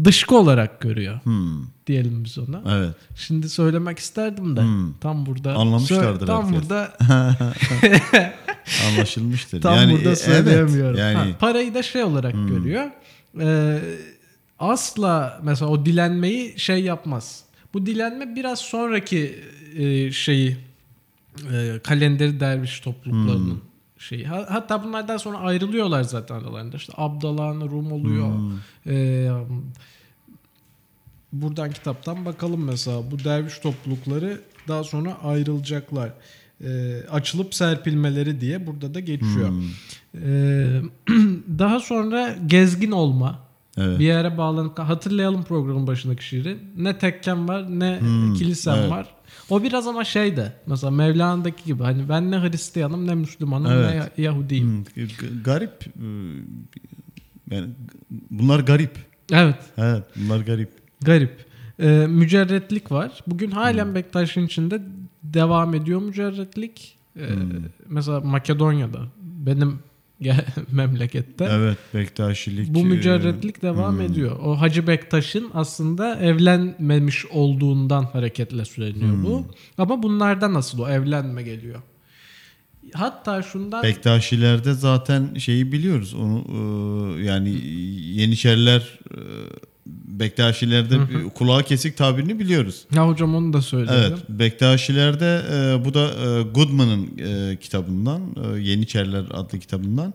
Dışkı olarak görüyor
Hmm,
diyelim biz ona.
Evet.
Şimdi söylemek isterdim de
Hmm.
tam burada
Anlamışlardır
tam
herkes.
burada
Anlaşılmıştır.
tam
yani,
burada
e,
söyleyemiyorum.
Evet, yani
Ha, parayı da şey olarak
Hmm.
görüyor. Ee, asla mesela o dilenmeyi şey yapmaz. Bu dilenme biraz sonraki e, şeyi e, kalenderi derviş topluluklarının şey. Ha- Hatta bunlardan sonra ayrılıyorlar zaten aralarında. İşte Abdalan Rum oluyor. Ee, buradan kitaptan bakalım mesela. Bu derviş toplulukları daha sonra ayrılacaklar. Ee, açılıp serpilmeleri diye burada da geçiyor. Ee, daha sonra gezgin olma.
Evet.
Bir yere bağlanıp hatırlayalım programın başındaki şiiri. Ne tekken var ne kilisem
evet.
var. O biraz ama şeydi. Mesela Mevlana'daki gibi hani ben ne Hristiyanım ne Müslümanım
Evet.
ne Ya- Yahudiyim.
Hmm, garip. e, Yani bunlar garip.
Evet.
Evet, bunlar garip.
Garip. Ee, mücerretlik var. Bugün halen Bektaş'ın içinde devam ediyor mücerretlik. Ee, Mesela Makedonya'da benim memlekette.
Evet, Bektaşilik.
Bu
e,
mücerretlik devam ediyor. O Hacı Bektaş'ın aslında evlenmemiş olduğundan hareketle söyleniyor bu. Ama bunlardan nasıl o evlenme geliyor. Hatta şundan
Bektaşilerde zaten şeyi biliyoruz. Onu e, yani Yeniçeriler Bektaşilerde kulağı kesik tabirini biliyoruz.
ya hocam onu da söyledim.
Evet, Bektaşilerde e, bu da e, Goodman'ın e, kitabından, e, Yeniçeriler adlı kitabından.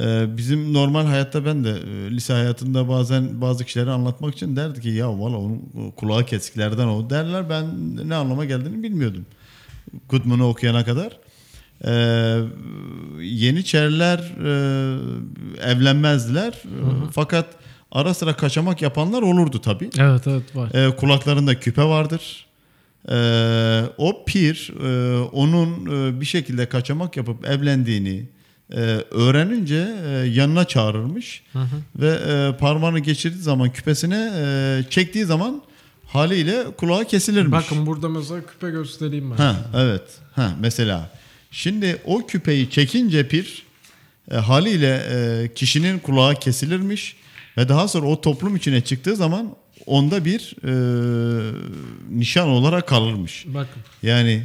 E, bizim normal hayatta ben de e, lise hayatında bazen bazı kişileri anlatmak için derdi ki ya valla onun kulağı kesiklerden o derler. Ben ne anlama geldiğini bilmiyordum. Goodman'ı okuyana kadar. E, Yeniçeriler e, evlenmezdiler. E, Fakat ara sıra kaçamak yapanlar olurdu tabii.
Evet evet var.
E, kulaklarında küpe vardır. E, o pir e, onun e, bir şekilde kaçamak yapıp evlendiğini e, öğrenince e, yanına çağırırmış ve e, parmağını geçirdiği zaman küpesine e, çektiği zaman haliyle kulağı kesilirmiş.
Bakın burada mesela küpe göstereyim ben.
Ha evet. Ha mesela şimdi o küpeyi çekince pir e, haliyle e, kişinin kulağı kesilirmiş ve daha sonra o toplum içine çıktığı zaman onda bir e, nişan olarak kalırmış.
Bakın.
Yani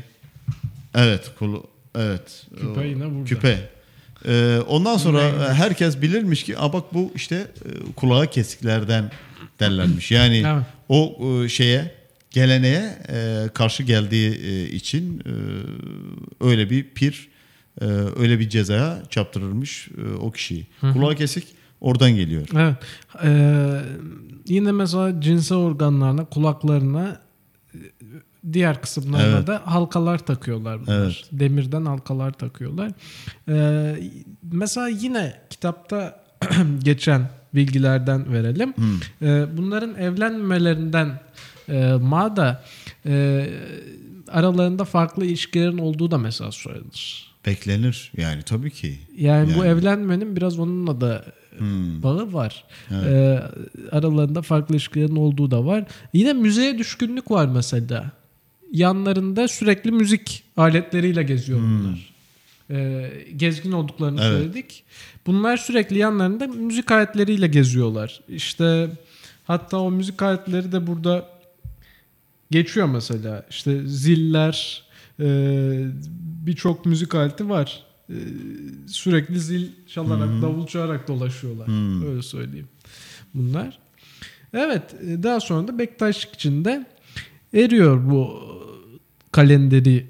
evet kulu evet.
Küpe
O,
yine burada.
Küpe. E, ondan sonra e, herkes bilirmiş ki a bak bu işte e, kulağı kesiklerden derlermiş. Yani
Evet.
o e, şeye geleneğe e, karşı geldiği e, için e, öyle bir pir e, öyle bir cezaya çarptırılmış e, o kişiyi. Kulağı kesik oradan geliyor.
Evet. Ee, yine mesela cinsel organlarına, kulaklarına e, diğer kısımlarına
Evet.
da halkalar takıyorlar bunlar.
Evet.
Demirden halkalar takıyorlar. Ee, mesela yine kitapta geçen bilgilerden verelim. Ee, bunların evlenmelerinden e, Ma'da e, aralarında farklı ilişkilerin olduğu da mesela söylenir.
Beklenir yani tabii ki.
Yani, bu
Yani.
evlenmenin biraz onunla da
Hmm.
bağı var. Ee, aralarında farklı ilişkilerin olduğu da var. Yine müzeye düşkünlük var mesela. Yanlarında sürekli müzik aletleriyle geziyor bunlar. Ee, gezgin olduklarını
Evet.
söyledik. Bunlar sürekli yanlarında müzik aletleriyle geziyorlar. İşte hatta o müzik aletleri de burada geçiyor mesela. İşte ziller, e, birçok müzik aleti var. E, sürekli zil çalarak, davul çalarak dolaşıyorlar. Öyle söyleyeyim. Bunlar. Evet, e, daha sonra da Bektaşlık içinde eriyor bu kalenderilik.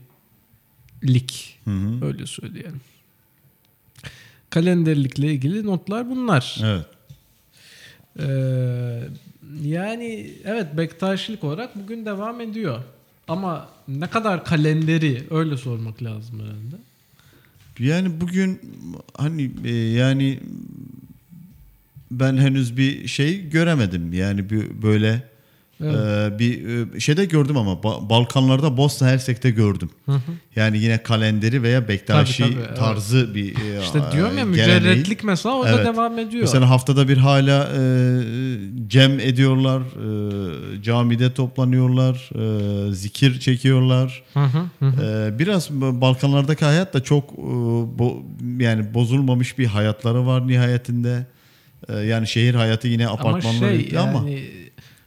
Hı hı.
Öyle söyleyelim. Kalenderlikle ilgili notlar bunlar.
Evet.
Ee, yani evet Bektaşilik olarak bugün devam ediyor. Ama ne kadar kalenderi öyle sormak lazım herhalde.
Yani bugün hani e, yani ben henüz bir şey göremedim. Yani bir böyle
Evet.
e, bir e, şeyde gördüm ama Ba- Balkanlarda Bosna Hersek'te gördüm. Yani yine kalenderi veya Bektaşi
Tabii, tabii, evet.
tarzı bir e,
İşte diyorum ya mücerretlik mesela orada
Evet.
devam ediyor.
Mesela haftada bir hala e, cem ediyorlar, e, camide toplanıyorlar, e, zikir çekiyorlar.
Hı hı, hı.
E, biraz Balkanlardaki hayat da çok e, bo- yani bozulmamış bir hayatları var nihayetinde. E, yani şehir hayatı yine
ama
apartmanlar
şey
yüklü
yani
ama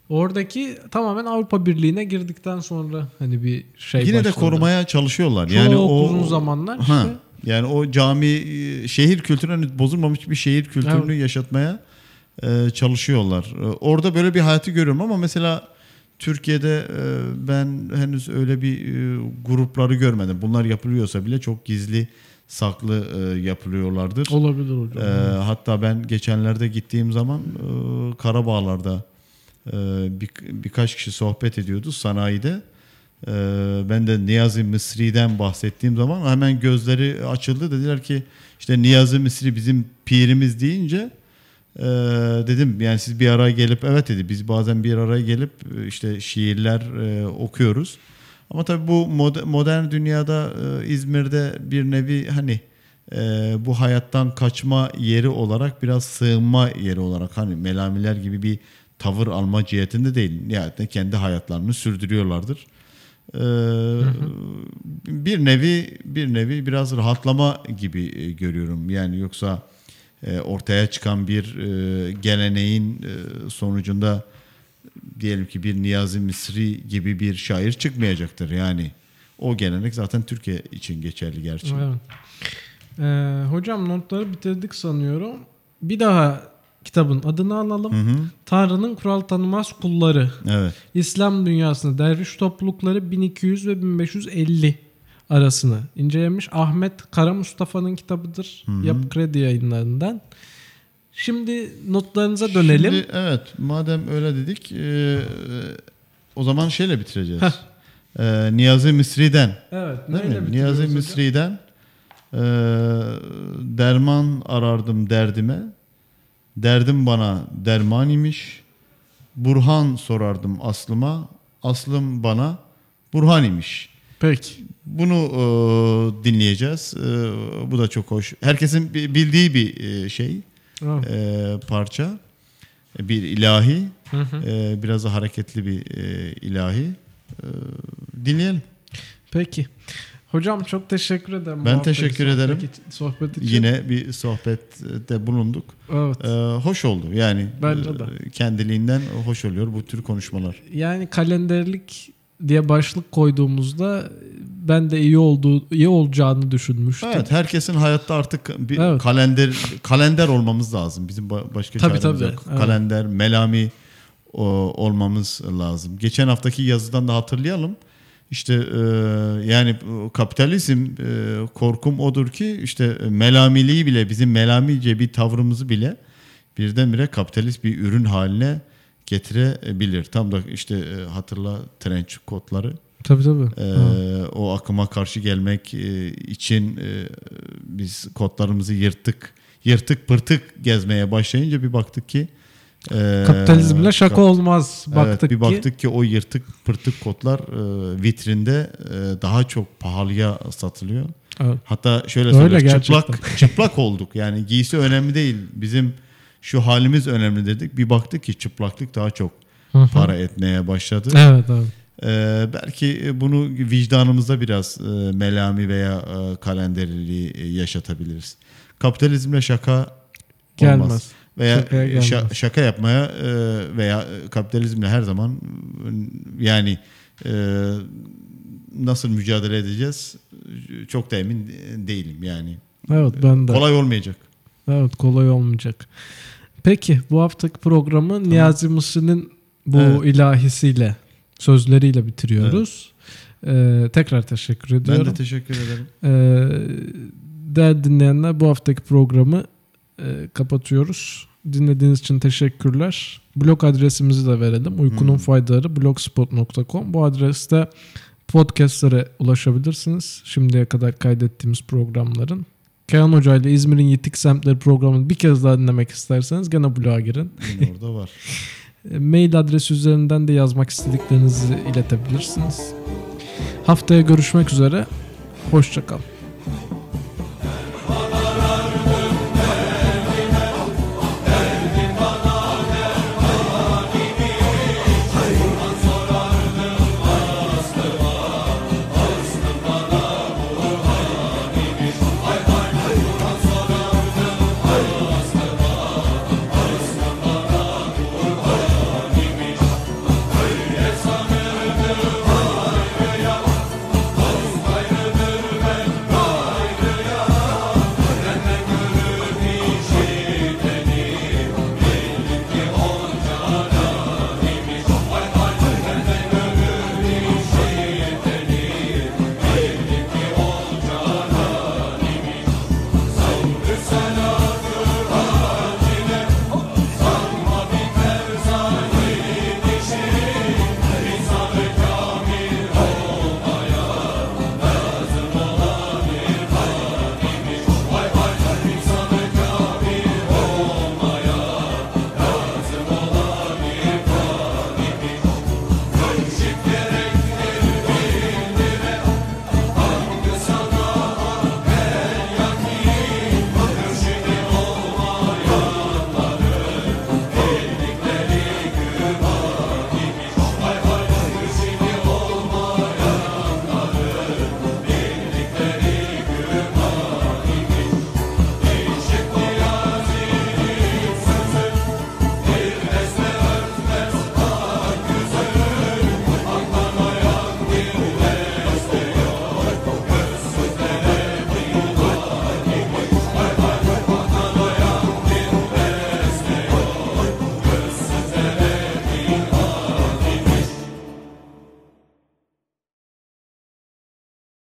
oradaki tamamen Avrupa Birliği'ne girdikten sonra hani bir şey
yine de
başladı.
korumaya çalışıyorlar.
Çok
yani o
uzun zamanlar
Ha,
işte.
yani o cami e, şehir kültürünü bozulmamış bir şehir kültürünü yaşatmaya e, çalışıyorlar. E, Orada böyle bir hayatı görüyorum ama mesela Türkiye'de e, ben henüz öyle bir e, grupları görmedim. Bunlar yapılıyorsa bile çok gizli saklı e, yapılıyorlardır.
Olabilir hocam.
Ee, hatta ben geçenlerde gittiğim zaman e, Karabağlar'da e, bir, birkaç kişi sohbet ediyordu sanayide. E, ben de Niyazi Mısri'den bahsettiğim zaman hemen gözleri açıldı. Dediler ki işte Niyazi Mısri bizim pirimiz deyince e, dedim yani siz bir araya gelip evet dedi biz bazen bir araya gelip e, işte şiirler e, okuyoruz. Ama tabii bu mod- modern dünyada İzmir'de bir nevi hani bu hayattan kaçma yeri olarak biraz sığınma yeri olarak hani melamiler gibi bir tavır alma cihetinde değil. Nihayetinde kendi hayatlarını sürdürüyorlardır. E, bir nevi bir nevi biraz rahatlama gibi e, görüyorum. Yani yoksa e, ortaya çıkan bir e, geleneğin e, sonucunda diyelim ki bir Niyazi Misri gibi bir şair çıkmayacaktır. Yani o gelenek zaten Türkiye için geçerli gerçi.
Evet. Ee, hocam notları bitirdik sanıyorum. Bir daha kitabın adını alalım.
Hı hı.
Tanrı'nın kural tanımaz kulları.
Evet.
İslam dünyasında derviş toplulukları 1200 ve 1550 arasını incelemiş. Ahmet Kara Mustafa'nın kitabıdır. Yapı Kredi yayınlarından. Şimdi notlarınıza dönelim.
Şimdi, evet madem öyle dedik e, o zaman şeyle bitireceğiz.
Heh.
E, Niyazi Misri'den.
evet.
Değil mi? Niyazi
hocam?
Misri'den e, derman arardım derdime. Derdim bana derman imiş. Burhan sorardım aslıma. Aslım bana Burhan imiş.
Peki.
Bunu e, dinleyeceğiz. E, bu da çok hoş. Herkesin bi- bildiği bir e, şey, e, parça. Bir ilahi.
Hı hı.
E, biraz da hareketli bir e, ilahi. E, dinleyelim.
Peki. Hocam çok teşekkür ederim.
Ben teşekkür
sohbet
ederim.
için- Sohbet için.
Yine bir sohbette bulunduk.
Evet.
E, hoş oldu. Yani
Bence
e,
de.
kendiliğinden hoş oluyor bu tür konuşmalar.
Yani kalenderlik diye başlık koyduğumuzda ben de iyi olduğu iyi olacağını düşünmüştüm.
Evet, herkesin hayatta artık bir
Evet.
kalender kalender olmamız lazım. Bizim ba- başka
Tabii,
çaremiz
tabii.
yok.
Evet.
Kalender, melami o, olmamız lazım. Geçen haftaki yazıdan da hatırlayalım. İşte e, yani kapitalizm e, korkum odur ki işte melamiliği bile bizim melamice bir tavrımızı bile birdenbire kapitalist bir ürün haline getirebilir. Tam da işte e, hatırla trench kotları.
Tabii tabii.
Ee, o akıma karşı gelmek e, için e, biz kodlarımızı yırttık. Yırtık pırtık gezmeye başlayınca bir baktık ki e,
Kapitalizmle şaka
kap-
olmaz.
Evet,
Baktık
bir
ki.
baktık ki o yırtık pırtık kodlar e, vitrinde e, daha çok pahalıya satılıyor.
Evet.
Hatta şöyle
Öyle
söyleyeyim çıplak çıplak olduk. Yani giysi önemli değil. Bizim şu halimiz önemli dedik. Bir baktık ki çıplaklık daha çok
Hı hı.
para etmeye başladı.
Evet evet.
Ee, belki bunu vicdanımızda biraz e, melami veya e, kalenderliliği e, yaşatabiliriz. Kapitalizmle şaka olmaz. Veya şa- şaka yapmaya e, veya e, kapitalizmle her zaman e, yani e, nasıl mücadele edeceğiz çok da emin değilim yani.
Evet ben de.
Kolay olmayacak.
Evet kolay olmayacak. Peki bu haftaki programı Niyazi Mısır'ın bu
Evet.
ilahisiyle sözleriyle bitiriyoruz. Ee, tekrar teşekkür ediyorum.
Ben de teşekkür ederim.
Ee, değerli dinleyenler bu haftaki programı e, kapatıyoruz. Dinlediğiniz için teşekkürler. Blog adresimizi de verelim. Uykunun
Hmm.
faydaları blogspot.com. Bu adreste podcastlere ulaşabilirsiniz. Şimdiye kadar kaydettiğimiz programların. Kenan Hoca ile İzmir'in Yitik Semtleri programını bir kez daha dinlemek isterseniz gene bloğa girin.
Yine orada var.
E, Mail adresi üzerinden de yazmak istediklerinizi iletebilirsiniz. Haftaya görüşmek üzere. Hoşçakalın.